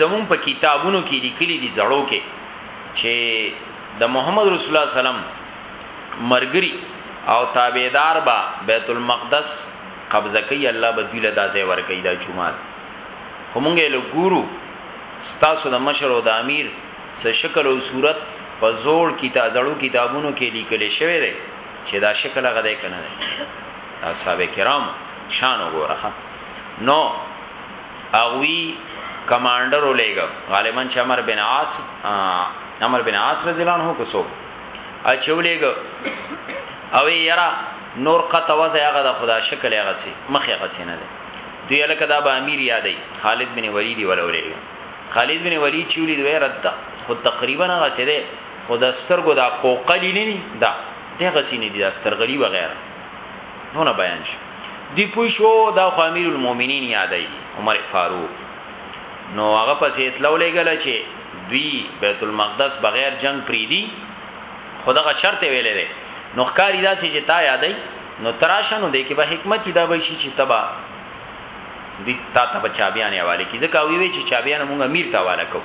زمون په کتابونو کې لیکلي دي زړو کې چې د محمد رسول الله سلام مرګري او تابعدار با بیت المقدس قبضه کوي الله به دوی له دازې ور کوي دا جمعات همغه له ګورو ستاسو د مشر او د امیر څه شکل او صورت په زوړ کتاب زړو کتابونو کې لیکل شوی دی چې دا شکل هغه دی کنه دی اصحاب کرام شان وګورخه نو اغوی کمانډر ولېګو غالبا چې عمر بن عاص عمر بن عاص رضی الله عنه کو سو اچولېګو او یرا نور قطه وځه هغه د خدا شکل هغه سي مخه غسینه ده دوی الکه دا به امیر یادې خالد بن ولید ولولېګو خالد بن ولید چې ولید وې رد ده خو تقریبا هغه څه ده خو د سترګو دا قوقلی نه ده دغه سینې دي د سترګلی وغیرہ دونه بیان شي دی پوه شو دا خو امیر المؤمنین یادای عمر فاروق نو هغه پسې اطلاع لګل چې دوی بیت المقدس بغیر جنگ پریدي خدغه شرط ویلې ده نو ښکاری دا چې تا یادای نو تراشنو دې کې به حکمت دا وشي چې تبا وی تا ته په چابيان حواله کی ځکه وی وی چې چابيان موږ امیر ته حواله کو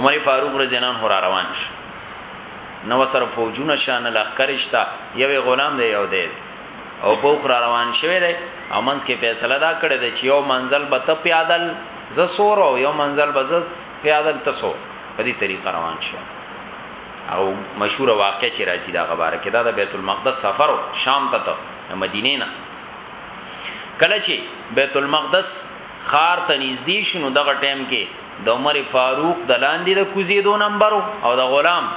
عمر فاروق رضی الله عنه را روان شو نو سره فوجونه شان لخرشتا یوې غلام دی یو دی او په خره روان شوی دی او منځ کې فیصله دا کړې ده چې یو منزل به ته پیادل ز سور او یو منزل به ز پیادل تسو په دې طریقه روان شو او مشهور واقع چې راځي دا غبره کې دا د بیت المقدس سفر شام ته ته مدینه نه کله چې بیت المقدس خار ته نږدې شنو دغه ټیم کې د عمر فاروق د لاندې د کوزې دو نمبر او د غلام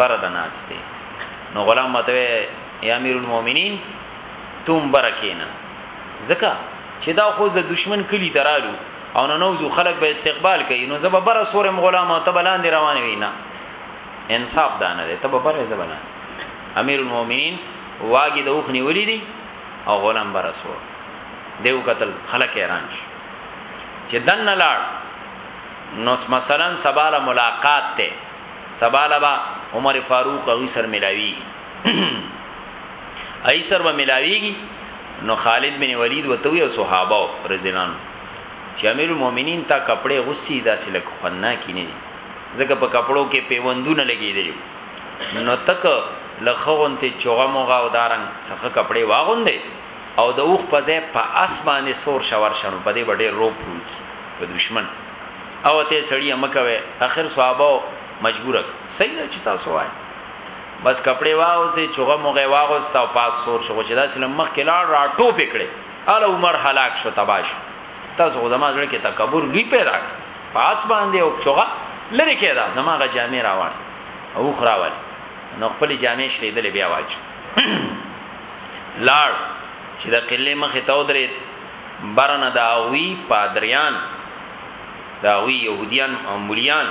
بر د ناشته نو غلام متوي یا امیر المؤمنین تم برکینا زکه چې دا خو د دشمن کلی ترالو او نو نوزو خلق به استقبال کوي نو زب بر سورم غلام او تبلان دی روان وینا انصاف دانه دی تب بر زبلان امیر المؤمنین واګي د اوخ نیولې دي او غلام برسو دیو قتل خلک ایران شي چې دن لاړ نو مثلا سباله ملاقات ته سباله با عمر فاروق او سر ملاوي ای سر به ملاويږي نو خالد بن ولید وتوی او صحابه رزلان چې امیر المؤمنین تا کپڑے غسی داسې لکه خننا کینې دي ځکه په کپړو کې پیوندونه لګیدلی نو ته که له ښه غونتې چوغه موغه او دا رنګ څه ښه کپړې واغوندې او د اوښ په ځای په اس باندې سور شه ورشه نو په دې به ډېر رعب پروت شي په دښمن او ته سړیه مه کوې اخر صحابه مجبوره کړه صحیح ده چې تاسو وایئ بس کپڑے واغوسه چوغه موغه واغوستا او پاس سور شو چې دا سلام مخ کې لاړ را ټو پکړې ال عمر هلاک شو تباش تاسو زما زړه کې تکبر لوی پیدا پاس باندې او چوغه لری کېدا زما غ جامې راوړ او خراول نو خپل جامې شلیدلې بیا واچو لاړ چې د قله مخه ته ودرې برنه دا وی پادریان دا وی يهوديان او مليان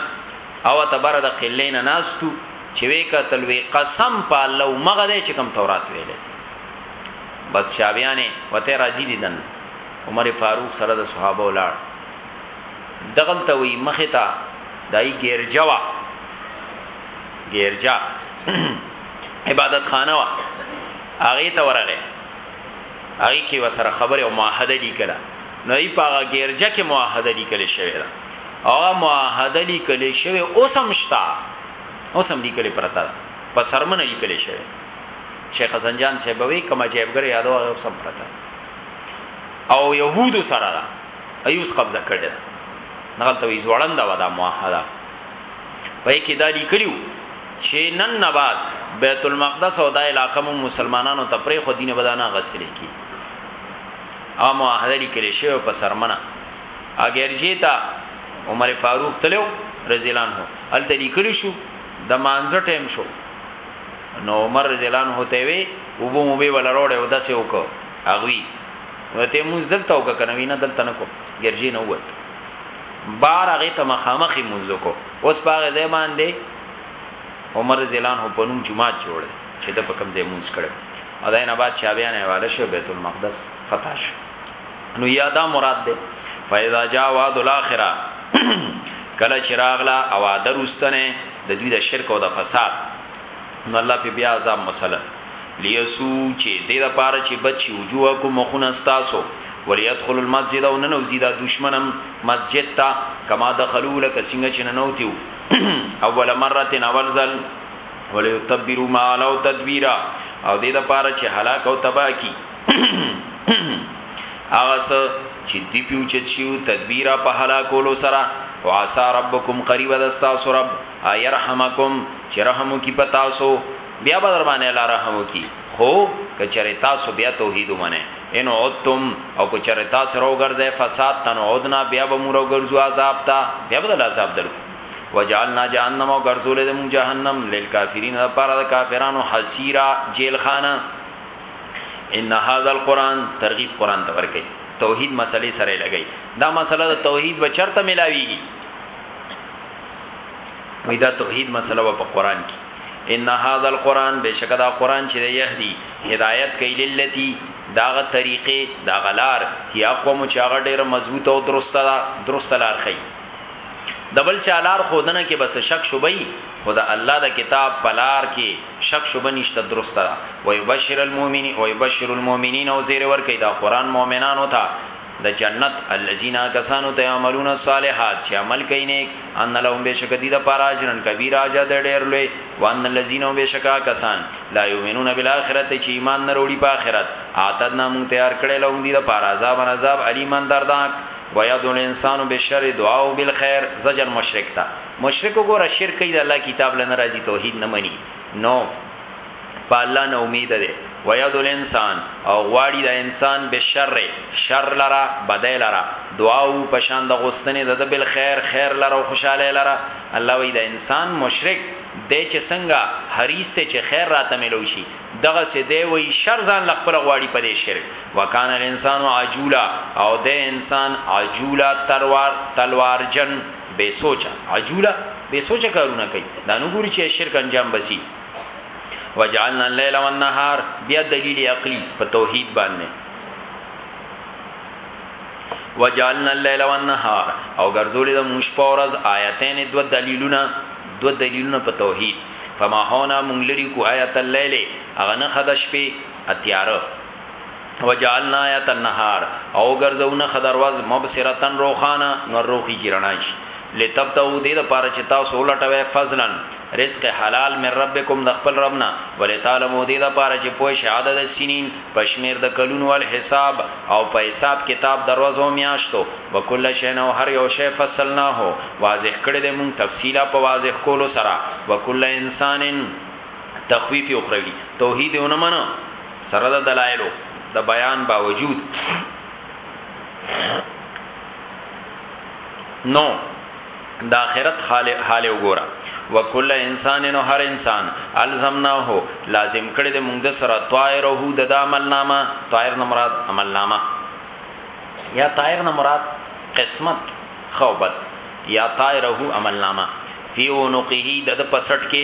او ته بر د قله نه ناستو چې وی قتل وی قسم په الله مغه دې چې کوم تورات ویلې بس شابيانه وته راضي دي دن عمر فاروق سره د صحابه ولاړ دغلته وي مخ ته دای ګیرجه وا ګیرجه عبادت خانه وا هغه ته ورغه هغه کې وسره خبره او معاهده لیکله نو ای پاغه ګیرجه کې معاهده لیکل شوی دا هغه معاهده لیکل شوی اوس هم شتا اوس هم لیکل پرتا په سرمنه لیکل شوی شیخ حسن جان صاحب وی کما جیبګر یادو هغه اوس هم پرتا او يهودو سره ای اوس قبضه کړی ده نغلته وی زوړنده ودا معاهده پای کې دا لیکلیو چې نن نه بعد بیت المقدس او دا علاقه مو مسلمانانو ته پرې خو دینه بدانه غسل کی او معاهده لیکل شوی په سرمنه اگر جیتا عمر فاروق تلو رضی الله عنه ال ته لیکل شو د مانزه ټیم شو نو عمر رضی الله عنه ته وی وبو مو به ولروړ او داسې وکړه اغوی نو ته مونږ دلته وک کنه وینا دلته نکو ګرځي نه ووت بار هغه ته مخامخې مونږ کو اوس پاغه ځای باندې عمر زیلان هو پنوم جمعه جوړ چې د په کم ځای مونږ کړو او دا نه بعد شابیان حواله شو بیت المقدس فتح شو نو یادا مراد ده فاذا جاء وعد الاخره کله چراغلا او درستنه د دوی د شرک او د فساد نو الله په بیا عذاب مسلط لیسو چی دی دا پاره چی بد شی وجوهکم مخونه ستاسو ولیدخلو المسجد او ننوزی دا دشمن هم مسجد ته کما دخلوه لکه سنګه چی ننوتی وو اول مره اول ځل ولیتبرو ما علو تدبیرا او دی دا پاره چی هلاک او تباه کی هغه څه چې دی پیو چت شیو تدبیرا په هلاکولو سره وعسى ربکم قریب دستا سرب ایرحمکم چې رحم کی پتا سو بیا به در باندې الله رحم وکړي، خو که چېرې تاسو بیا توحید ومنئ، ان عدتم، او که چېرې تاسو راوګرځئ فساد ته، نو عدنا، بیا به موږ راوګرځو عذاب ته، بیا به د الله عذاب درکړو. وجعلنا جهنم، او ګرځولې ده موږ جهنم، للکافرین، لپاره د کافرانو، حصیرا، جېل خانه. ان هذا القرآن، ترغیب قرآن ته ورکوي، توحید مسئلې سره یې لګوي، دا مسئله د توحید به چېرته ملاوېږي؟ وایي دا توحید مسئله به په قرآن کې. ان هاذا القران بشک دا قران چې يهدي هدايت کوي للتي داغه طریقې دا غلار هي اقوم چې هغه ډیره مضبوطه او درسته ده درسته لار خي دبل چالار خودنه کې بس شک شوبي خدا الله د کتاب پلار کې شک شوب نشته درسته ده ويبشر المؤمنين ويبشر المؤمنين او زیر ور کوي دا قران مؤمنانو ته د جنت الذين کسانو ته عملون صالحات چې عمل کوي نیک ان لهم بشک دي د پاره اجرن کبیر اجر د ډېر لوی وان الذين بشکا کسان لا یؤمنون بالاخره چې ایمان نه وروړي په آخرت اعتدنا مون تیار کړي لهم دي د پاره عذاب عذاب الیمن دردناک ويد الانسان بالشر دعاء بالخير زجر مشرک تا مشرک وګوره شرک کوي د الله کتاب لنه راضي توحید نه مني نو په الله نه امید ده ويد الانسان او غواړي د انسان به شر شر لرا بدای لرا دعا او پشان د غوستنې د بل خیر خیر لرا او خوشاله لرا الله وی د انسان مشرک د چې څنګه حریص ته چې خیر راته ملو شي دغه سه دی وی شر ځان لخپل غواړي په دې شرک وکان الانسان عجولا او د انسان عجولا تلوار تلوار جن بے سوچا عجولا بے سوچا کارونه کوي دا نو ګوري چې شرک انجام بسی وجعلنا الليل والنهار بیا دلیل عقلی په توحید باندې وجعلنا الليل والنهار او ګرځولې د موږ په ورځ آیتین دو دلیلونه دو دلیلونه په توحید فما هونا مونږ لري کو آیت الليل هغه نه خدش په اتیاره وجعلنا آیت النهار او ګرځو نښه د ورځ مبصرة روښانه نور روښي چې رڼا شي لتبتغوا دې لپاره چې تاسو ولټوئ فضلا رزق حلال من ربکم د خپل رب نه ولتعلموا دې لپاره چې پوه شئ عدد السنین په شمېر د کلونو والحساب او په حساب کتاب د ورځو او میاشتو وکل شی او هر یو شی فصلناه واضح کړی دی مونږ تفصیلا په واضح کولو سره وکل انسان تخویف اخروی توحید ونه منه سره د دلایلو د بیان باوجود نو د اخرت حال حال وګوره وکل انسان نو هر انسان الزمنا هو لازم کړي د موږ سره طائره د عمل نامه طائر نه مراد عمل نامه یا طائر نه مراد قسمت خوبت یا طائره عمل نامه فی عنقه د پسټ کې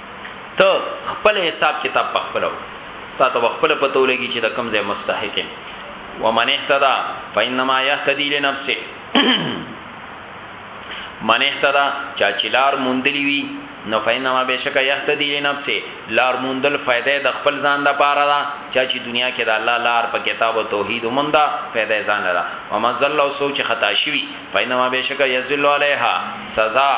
ته خپل حساب کتاب پخپل وکړه تا ته خپل پته ولګي چې د کم ځای مستحق یم ومن اهتدى فانما يهتدي لنفسه من اهتدى چا چلار مندلی وی نو فینما بشک یهتدی لنفسه لار موندل فائدې د خپل ځان د پاره دا چا چې دنیا کې د الله لار په کتاب او توحید ومندا فائدې ځان لرا ومن زل او سوچ خطا شوی فینما بشک یذل علیها سزا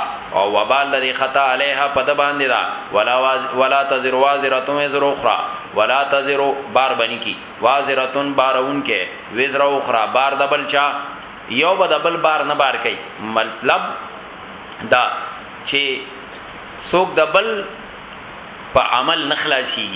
او وبال لري خطا علیها پد باندې دا ولا واز ولا تزر وازرتون وزر اخرى ولا تزر بار بنی کی وازرتون بارون کې وزر اخرى بار دبل چا یو به دبل بار نه بار کوي مطلب دا چې څوک دبل په عمل نخلاصي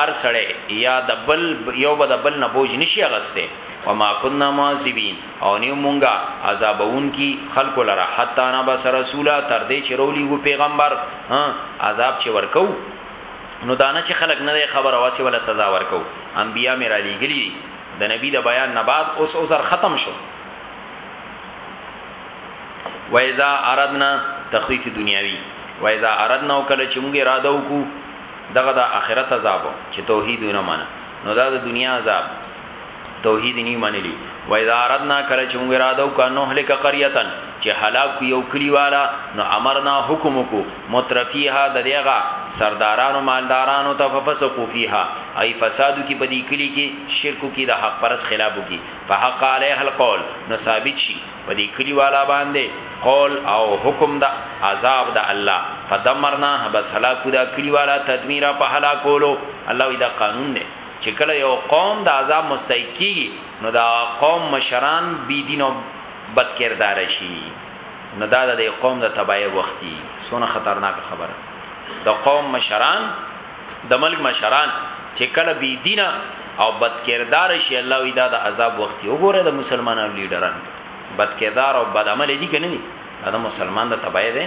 ار سړی یا دبل یو به دبل نه بوج نشي غسته وما كنا معذبين او نه یو مونږه عذابوونکي خلکو لره حتی نبعث رسولا تر دې چې راولېږو پیغمبر ها عذاب چې ورکوو نو دا نه چې خلک نه دی خبر او هسې وله سزا ورکوو انبیا مې رالېږلي دي د نبي د بیان نه بعد اوس عذر ختم شو و اذا اردنا تخویف دنیاوی و اذا اردنا وکله چې موږ اراده وکړو دغه د آخرت عذاب چې توحید نه مانه نو دا د دنیا عذاب توحید نی منلی و اذا اردنا کله چې موږ اراده وکړو نو هلک قريتن چې هلاک یو کلی والا نو امرنا حکم کو مترفیها د دیغه سردارانو مالدارانو ته ففسقوا فیها ای فسادو کی په دې کلی کې شرکو کی د حق پرس خلافو کی فحق علیه القول نو ثابت شي په دې کلی والا باندې قول او حکم د عذاب د الله فدمرنا بس هلاکو دا کلی والا تدمیرا په هلاکولو الله دا قانون دی چې کله یو قوم د عذاب مستحق کیږي نو د هغه قوم مشران بی دین او بد کردار شي نو دا د دې قوم د تباهی وخت دی سونه خطرناک خبره د قوم مشران د ملک مشران چې کله بی دین او بد کردار شي الله وی دا د عذاب وخت دی وګوره د مسلمانانو لیډران بد کردار او بد عمل دي کنه دي دا مسلمان د تباهی دی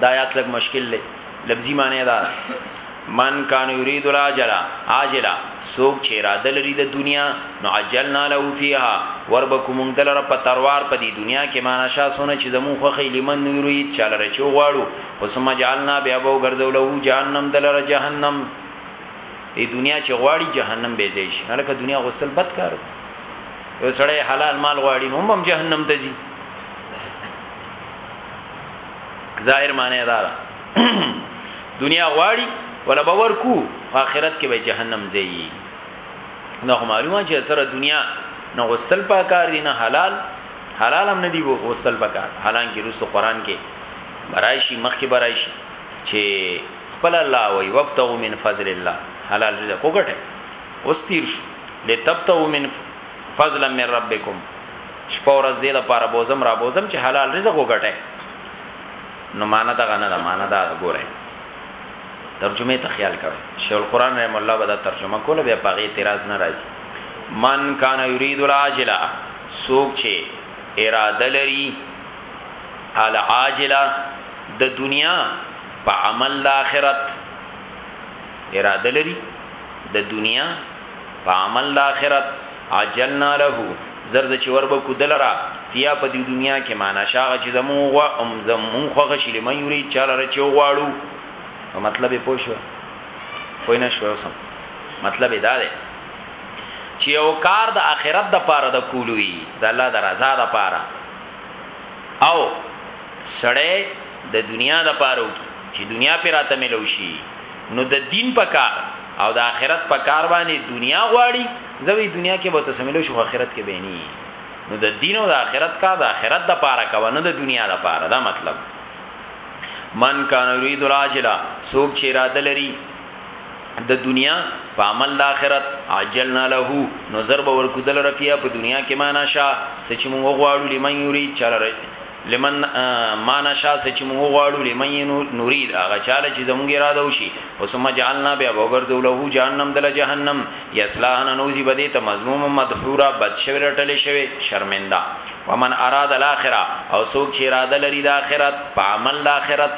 دا آیات لږ مشکل دی لفظي معنی دا من کان یرید العاجله عاجله سوک چې اراده لري د دنیا نو عجلنا له فیها وربکم دلر په تروار په دې دنیا کې معنا شاسونه چې زمو خو خیلمن نورید چاله رچو غواړو خو سم جعلنا بیا به ګرځولو جهنم دلر جهنم دې دنیا چې غواړي جهنم به ځي شي هلکه دنیا غسل بد کار یو سړی حلال مال غواړي نو هم جهنم ته ځي ظاهر معنی دا ده دنیا غواړي ولا باور کو آخرت کې به جهنم زیي نو معلومه چې سره دنیا نه غستل پاکار دي نه حلال حلال هم نه دی غسل پکار حالانکه رسو قران کې برایشي مخ کې برایشي چې خپل الله وي وبتغوا من فضل الله حلال رزق وګټه اوس تیر شو لتبتغوا من فضلا من ربکم شپه ورځ دې لپاره بوزم را بوزم چې حلال رزق وګټه نو معنا دا غنه دا معنا دا ګوره ترجمه ته خیال کوي شیخ القران رحم الله ودا ترجمه کوله بیا پاغه اعتراض نه راځي من کان یرید العاجله سوک چې اراده لري العاجله د دنیا په عمل د آخرت اراده لري د دنیا په عمل د آخرت عجلنا له زر د چې وربه کو دلرا فیا په دې دنیا کې معنا شاغه چې زمو غوا ام زمو خوغه شي لمه یوري چاله رچ غواړو په مطلب پوه شو پوه نه شو سم مطلب دا دی چې یو کار د آخرت د پاره د کولوي د الله د رضا د پاره او سړی د دنیا د پاره وکي چې دنیا پر راته ملو شي نو د دین په کار او د آخرت په کار باندې دنیا غواړي زوی دنیا کې به تسمیلو شو آخرت کې به نه نو د دین او د آخرت کا د آخرت د پاره کا نه د دنیا د پاره دا مطلب من کان یرید العاجله سوک چې را دلری د دنیا په عمل د آخرت عجلنا له نظر به ورکو دل رفیه په دنیا کې معنا شا سچ موږ غواړو لمن یری چل لمن ما نشا څه چې موږ غواړو لمن نريد هغه چاله چې زموږ اراده وشي ثم جعلنا بیا وګرځو له جهنم دل جهنم یسلاهن نوزی بده ته مضموم مدحورا بد شوی رټل شوی شرمنده ومن اراد الاخره او څوک چې اراده لري د اخرت په عمل د اخرت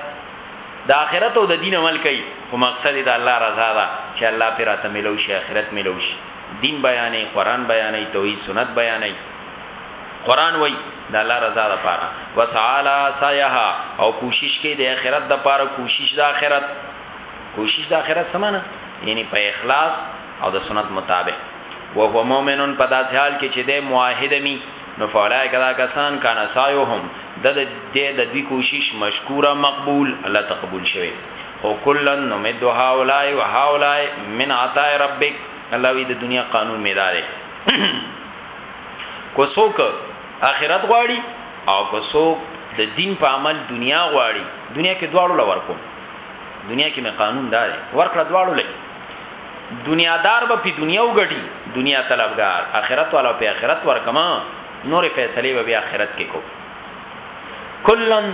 د اخرت او د دین عمل کوي خو مقصد د الله رضا ده چې الله پر راته ملو شي اخرت ملو شي دین بیانې قران بیانې توحید سنت بیانې قران وای د الله رضا د پاره وسعالا سایها او کوشش کې د اخرت د پاره کوشش د اخرت کوشش د اخرت سمانه یعنی په اخلاص او د سنت مطابق او هو مؤمنون په داس حال کې چې د موحد می نو فعلای کدا کسان کان سایهم د د د دوی کوشش مشکوره مقبول الله تقبل شوی هو کلن نو مد هاولای و هاولای من عطا ربک الله وی د دنیا قانون میدارې کو څوک اخرت غواړي او کو څوک د دین په عمل دنیا غواړي دنیا کې دواړو لور کوم دنیا کې مې قانون دار ورکړه دواړو لې دنیا دار به په دنیا وګټي دنیا طلبګار اخرت والا په اخرت ورکما نور فیصله به بیا اخرت کې کو کلن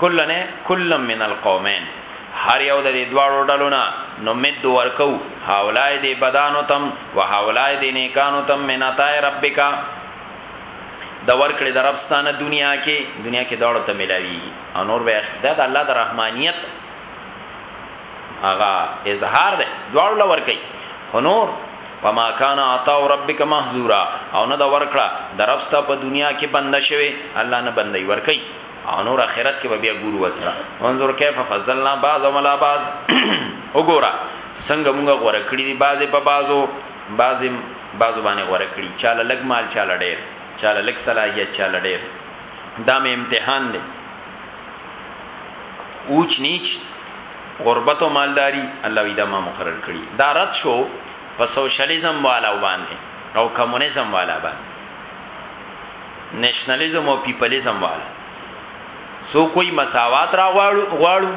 کلن ای کلن من القومین هر یو د دې دواړو ډلو نه نو مد ورکو هاولای دې بدانو تم و هاولای دې نیکانو تم من عطاء ربک د ورکړې د رب ستانه دنیا کې دنیا کې دواړو ته ملاوي او نور به اخته د الله د رحمانیت هغه اظهار دی دواړو لور کوي هنور وما کان عطاء ربک محذورا او نه دا ورکړه د رب ستا په دنیا کې بند شوی الله نه بندي ورکي او نور اخرت کې به بیا ګورو وسره انظر کیف فضلنا بعض ولا بعض وګوره څنګه موږ غوړه کړی دی بعضه په بعضو بعضه بعضو باندې غوړه کړی چاله لګ مال چاله ډیر چاله لګ صلاحیت چاله ډیر دا مې امتحان دی اوچ نیچ غربت او مالداری الله ویدا ما مقرر کړی دا رد شو په سوشلیزم والا باندې او کمونیزم والا باندې نېشنلزم او پیپلزم وال سو کوئی مساوات را غواړو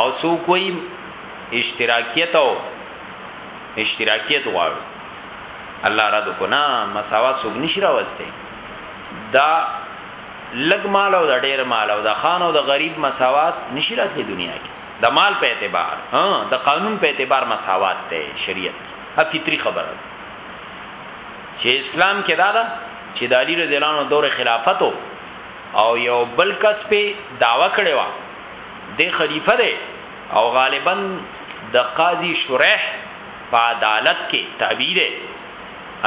او سو کوئی اشتراکیت او اشتراکیت غواړو الله را دو کنا مساوات سوګ نشي راوسته دا لګ مال او د ډیر مال او د خان او د غریب مساوات نشي راتلی دنیا کې د مال په اعتبار ها د قانون په اعتبار مساوات ته شریعت ها فطری خبره چې اسلام کې دا ده چې د علی رضی الله عنه دور خلافت او یو بل کس په داوا کړی و د خلیفہ دی او غالبا د قاضی شریح په عدالت کې تابع دی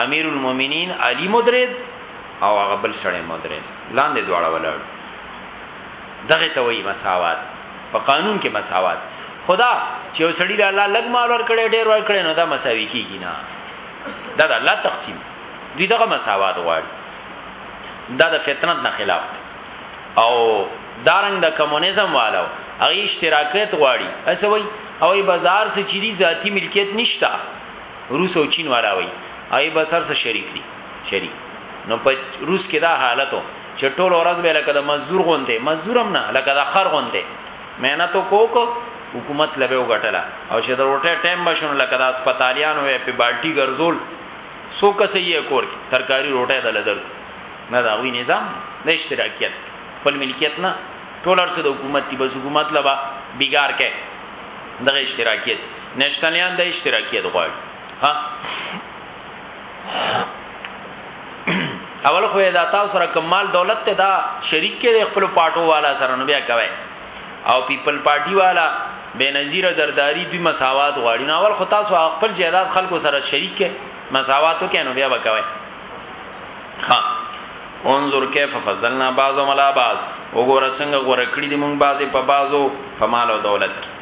امیر المؤمنین علی مدرد او هغه بل سړی مدرد لاندې دواړه ولاړ دغه ته وایي مساوات په قانون کې مساوات خدا چې وسړی له الله لګ مال ور کړي ډیر ور کړي نو دا مساوي کیږي نه دا د الله تقسیم دوی دغه مساوات غواړي دا د فطرت نه خلاف دی او دارنګ د کمونیزم والو هغه اشتراکیت غواړي اسوي او بازار سره چې دي ذاتی ملکیت نشتا روس او چین والا وي هغه بازار سره شریک دي شریک نو په روس کې دا حالتو چې ټول ورځ به لکه د مزدور غونډه مزدورم نه لکه د خر غونډه محنت وکوک حکومت لبه وګټله او چې د روټه ټیم بشون لکه د هسپتالیان وې په بالټي ګرځول سو کسې یې کور کې ترکاری روټه دلدر نه دا وی نظام د اشتراکیت خپل ملکیت نه ټول ارسه د حکومت دی بس حکومت لبا بیګار کې دغه اشتراکیت نشټلیان د اشتراکیت غواړي ها اول خو دا تاسو سره کمال دولت ته دا شریک کې خپل پارټو والا سره نو بیا کوي او پیپل پارټي والا بنظیر زرداری دوی مساوات غواړي نو اول خو تاسو خپل جیداد خلکو سره شریک کې مساواتو کې نو بیا وکوي ها انظر کیف فضلنا بعضهم على بعض وګوره څنګه غوړه کړی دی مونږ بعضی په بعضو په مال او دولت کې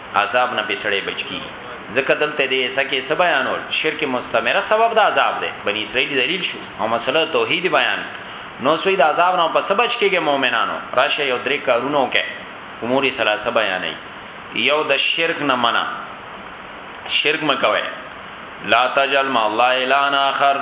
عذاب نه به سړی بچ کیږي ځکه دلته دې ایسه کې څه بیانول شرک مستمره سبب د عذاب دی بنی اسرائیل ذلیل شو او مسله توحید بیان نو سوی د عذاب نه په سبج کېږي مؤمنانو راشه یو درې کارونو کې امور ثلاثه بیانې یو د شرک نه منع شرک مکوي لا تجل ما الله الا اخر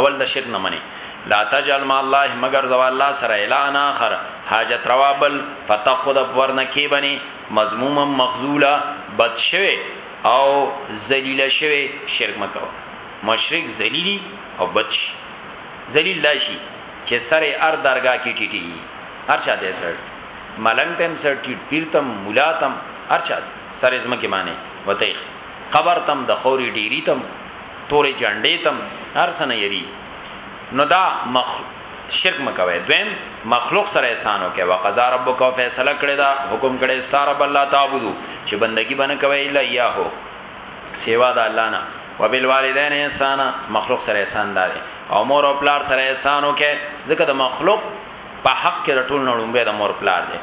اول د شرک نه منی لا تجعل ما الله مگر زو الله سره اعلان اخر حاجت روا بل فتقد ورنکی بنی مضموم مخذولا بد شوه او ذلیل شوه شرک مکو مشرک ذلیلی او بد شي ذلیل لاشي چې سره ار درگاه کې ټیټي هر چا دې سر ملنګ تم سر ټیټ پیرتم مولاتم هر چا سر زمکه باندې وتیخ قبر تم د خوري ډیری تم تورې جنډې تم هر څه نه یری نو دا مخ شرک مکوي دویم مخلوق سره احسان وکي وقزا ربک او فیصله کړی دا حکم کړی ستاره بل الله تعبدو چې بندگی بنه کوي الا یاهو سیوا د الله نه وبالوالدین احسان مخلوق سره احسان دار او مور او پلار سره احسان وکي ځکه د مخلوق په حق کې رټول نړومبه د مور پلار دی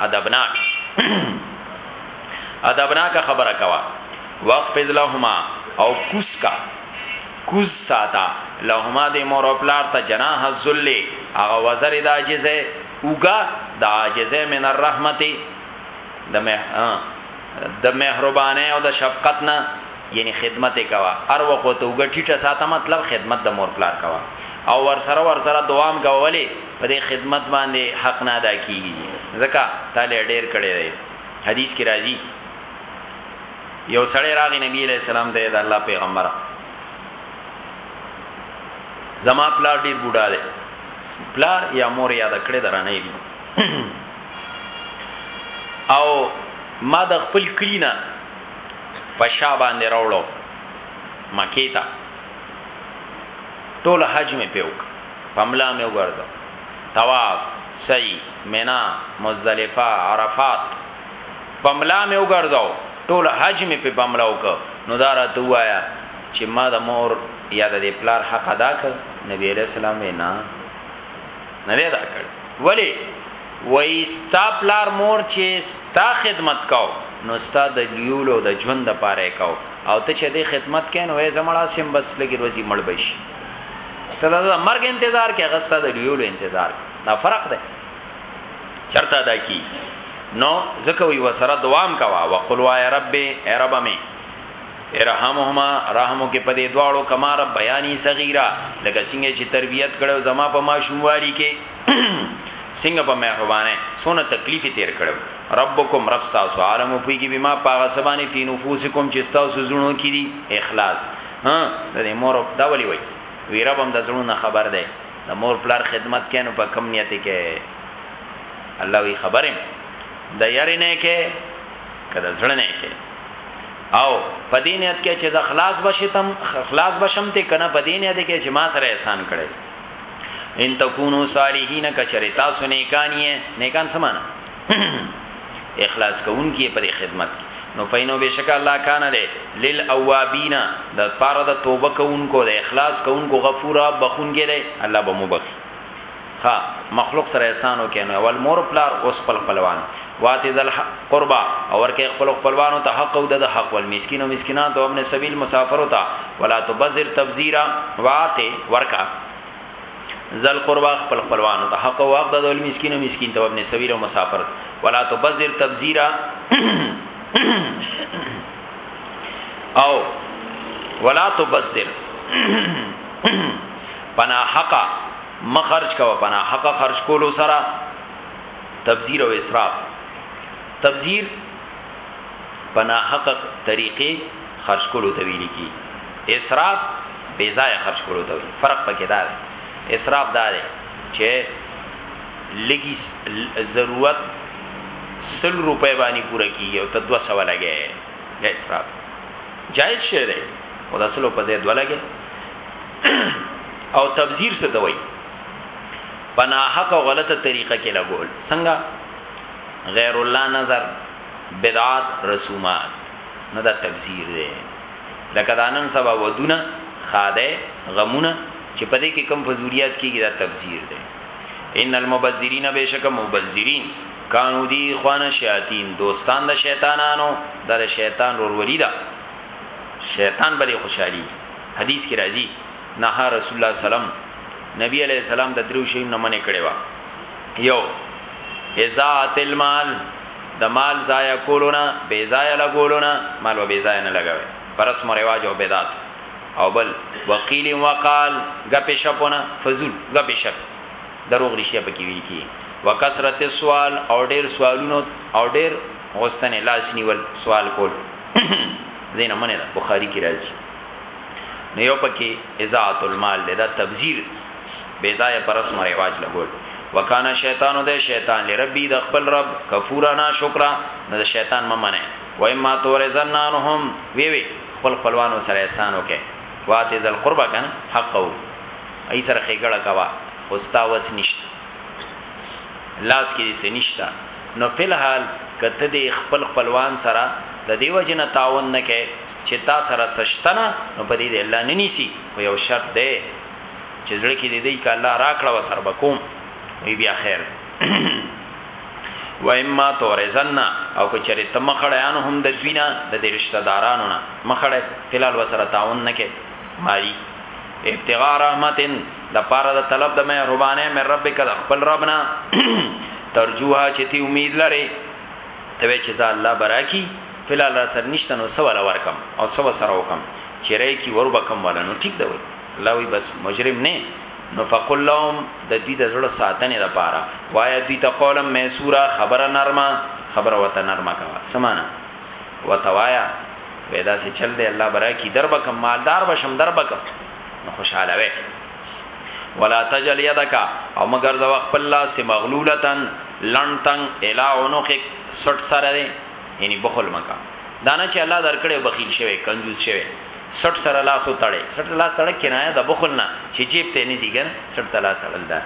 ادبناک ادبناک خبره کوا وقفز لهما او کوس کا کوز ساتا لهما د مور او پلار ته جناح الذل هغه وزر د عاجزه اوګه د عاجزه من الرحمت د مه د مهربانه او د شفقت نه یعنی خدمت کوا ار وخت اوګه ټیټه ساته مطلب خدمت د مور پلار کوا او ور سره ور سره دوام کوي په دې خدمت باندې حق نه ادا کیږي ځکه تا لې ډېر کړی دی حدیث کې راځي یو سړی راغی نبی علیہ السلام ته د الله پیغمبر زما پلار ډیر بوډا دی پلار یا مور یا د کړه درانه دي او ما د خپل کلینا په شا باندې راوړو مکیتا ټول حج می پیوک په ملا مې وګرځو طواف سعی منا مزدلفه عرفات په ملا مې وګرځاو ټول حج مې په پملا وک نو دا راته وایا چې ما د مور یا د پلار حق ادا ک نبی علیہ السلام وینا نه دی ادا کړ ولی وای ستا پلار مور چې ستا خدمت کاو نو ستا د لیولو د ژوند لپاره کاو او ته چې د خدمت کین وای زمړه سیم بس لګي روزي مړ بشي ته د مرګ انتظار کې غصه د لویولو انتظار دا فرق دی چرته دا کی نو زکه وی وسره دوام کوا وقل وای رب ای رب می ارحمهما رحمو کې پدې دواړو کما رب بیانی صغیرا لکه څنګه چې تربیت کړو زما په ماشوموالي کې څنګه په مهربانه سونه تکلیف تیر کړو ربکم رب تاسو عالم پویږي بما پاغه سبانه فی نفوسکم چې تاسو زړونو کې دي اخلاص ها د دې مور دا ولي وای وی رب هم د زړه نه خبر دی د مور پلار خدمت کینو په کم نیت کې الله وی خبرم د یاري نه کې کده زړه نه کې او پدینیت کې چې ز خلاص بشتم خلاص بشم ته کنه پدینیت کې چې ما سره احسان کړي ان تکونو صالحین کچری تاسو نیکانی نیکان سمانه اخلاص کوونکی پر خدمت کی نو فینو بشک الله کان ده للاوابین د پاره د توبه کوونکو د اخلاص کوونکو غفورا بخونګی ده الله به مو بخي خا مخلوق سره احسانو کینو اول مور پلار اوس خپل خپلوان واتی ذل قربا اور کې خپل خپلوانو ته حق او د حق ول مسکینو مسکینان ته ابن سبیل مسافر ته ولا تبذر تبذیرا واته ورکا ذل قربا خپل خپلوانو ته حق او حق د ذل مسکین او مسکین ته ابن سبیل او مسافر ولا تبذر تبذیرا او ولا تبذر پنا حق مخرج کوا پنا حق خرج کولو سره تبذیر او اسراف تبذیر په ناحقه طریقې خرڅ کولو ته ویل کیږي اسراف بې ځایه خرڅ کولو ته وایي فرق پکې دا دی اسراف دا دی چې لګي ضرورت سل روپے باندې پوره کیږي او ته 200 لګې دا اسراف جائز شی دی او دا سلو په ځای دوه لګې او تبذیر څه ته وایي پناه حق او غلطه طریقه کې لګول څنګه غیر الله نظر بدعات رسومات نه دا تبذیر دی لکه دا نن سبا ودونه خاده غمونه چې په دې کې کم فزولیات کیږي دا تبذیر دی ان المبذرین بشک مبذرین کانو دی خوان شیاطین دوستان د شیطانانو د شیطان ورولي دا شیطان بلې خوشحالي حدیث کې راځي نه رسول الله سلام نبی علیہ السلام د درو شی نه منې کړي وا یو ازاعت المال د مال ضایع کولو نه، بې ځایه لګولو نه، مال به بې ځایه نه لګوئ په رسم و رواج او بدعاتو او بل وقیل وقال ګپې شپو نه، فضول ګپې شپې دروغ رشتیا پکې ویل کیږي وکثرت السوال او ډیر سوالونو او ډیر غوستنې لاس نیول سوال کول دینه منه ده بخاری کې راځي نو یو پکې اذاعت المال ده تبذیر بې ځایه په رسم و رواج لګول وکانه شیطان دی شیطان لربی د خپل رب کفورا نا شکر نو د شیطان ممنه و اما تورزنانهم وی وی خپل خپلوانو سره احسان وکي واته ذل قربا کنه حق او ای سره خېګړه کوا خوستا وس نشت لاس کې دې سنشتا نو فل حال کته دې خپل خپلوان سره د دیو جن تعاون نه کې چې تا سره سشتنه نو په دې الله نه نیسی خو یو شرط دی چه زړه کی دی دی که الله راکړه وسر به کوم وی بیا خیر دی و اما تورزن او که چره ته مخړیان هم د دوینا د دې رشتہ دارانو نه مخړی فلال وسره تعاون نه کې مالی ابتغاء رحمتن د پاره د طلب د مهربانه مې ربک د خپل ربنا ترجوها چې تی امید لري ته چې ځا الله براکی فلال را سر نشته نو سوال ورکم او سو سره وکم چیرې کی ور وکم ولنو ټیک دی الله وی بس مجرم نه نو فقل لهم د دوی د زړه ساتنې لپاره وایا دوی ته قولا میسورا خبره نرمه خبره وته نرمه کا سمانا وتوایا پیدا سي چل دی الله برا کی درب کم مالدار بشم درب کم نو خوشاله وي ولا تجل يدک او مگر زو خپل لاس مغلولتن لنتن الا عنقک سټ سره دی یعنی بخل مکا دانه چې الله درکړې بخیل شوی کنجوس شوی سټ سره لاس وتړي سټ لاس تړل کنایه د بخل نه چې جیب ته نه زیګن سټ لاس تړل ده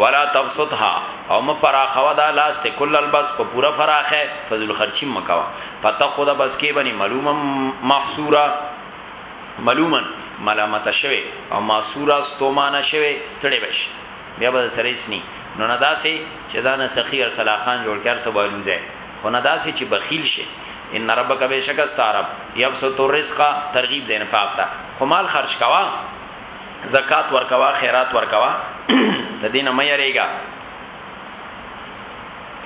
ولا تبسطها او م پراخوا دا لاس ته کل البس په پورا فراخه فضل خرچی مکوا فتقو دا بس کې بني معلومه محصوره معلومن ملامت شوه او محصوره ستومانه شوه ستړي بش بیا به سره اسنی نو نه داسې چې دا نه سخی ارسلا خان جوړ کړ سبالوزه خو نه داسې چې بخیل شې. ان ربک بېشکه ستا رب یبسط الرزق ترغیب د انفاق ته خو مال خرج کوه زکات ورکوه خیرات ورکوه د دې نه مه یریږه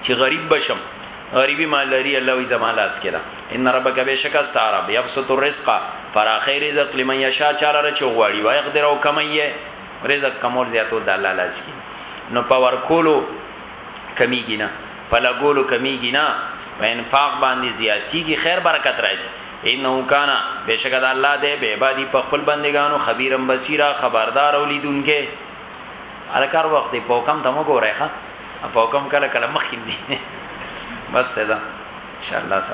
چې غریب بشم غریبی مال لري الله وی زما لاس کې ده ان ربک بشک استعرب یبسط الرزق فراخی رزق لمن یشا چاله رچ غواړي وای قدر او کمیه رزق کمول زیاتول د الله لاس کې نو پاور کولو کمیږي نه په لګولو کميږي نه په انفاق باندې زياتيږي خير برکت راځي انه کان بشک د الله دی به عبادي په خپل بندگانو خبيرم بصيره خبردار اولیدونکې الکار وخت په حکم تمو ګورای ښه په حکم کله کله مخکې دي بس ته ان شاء الله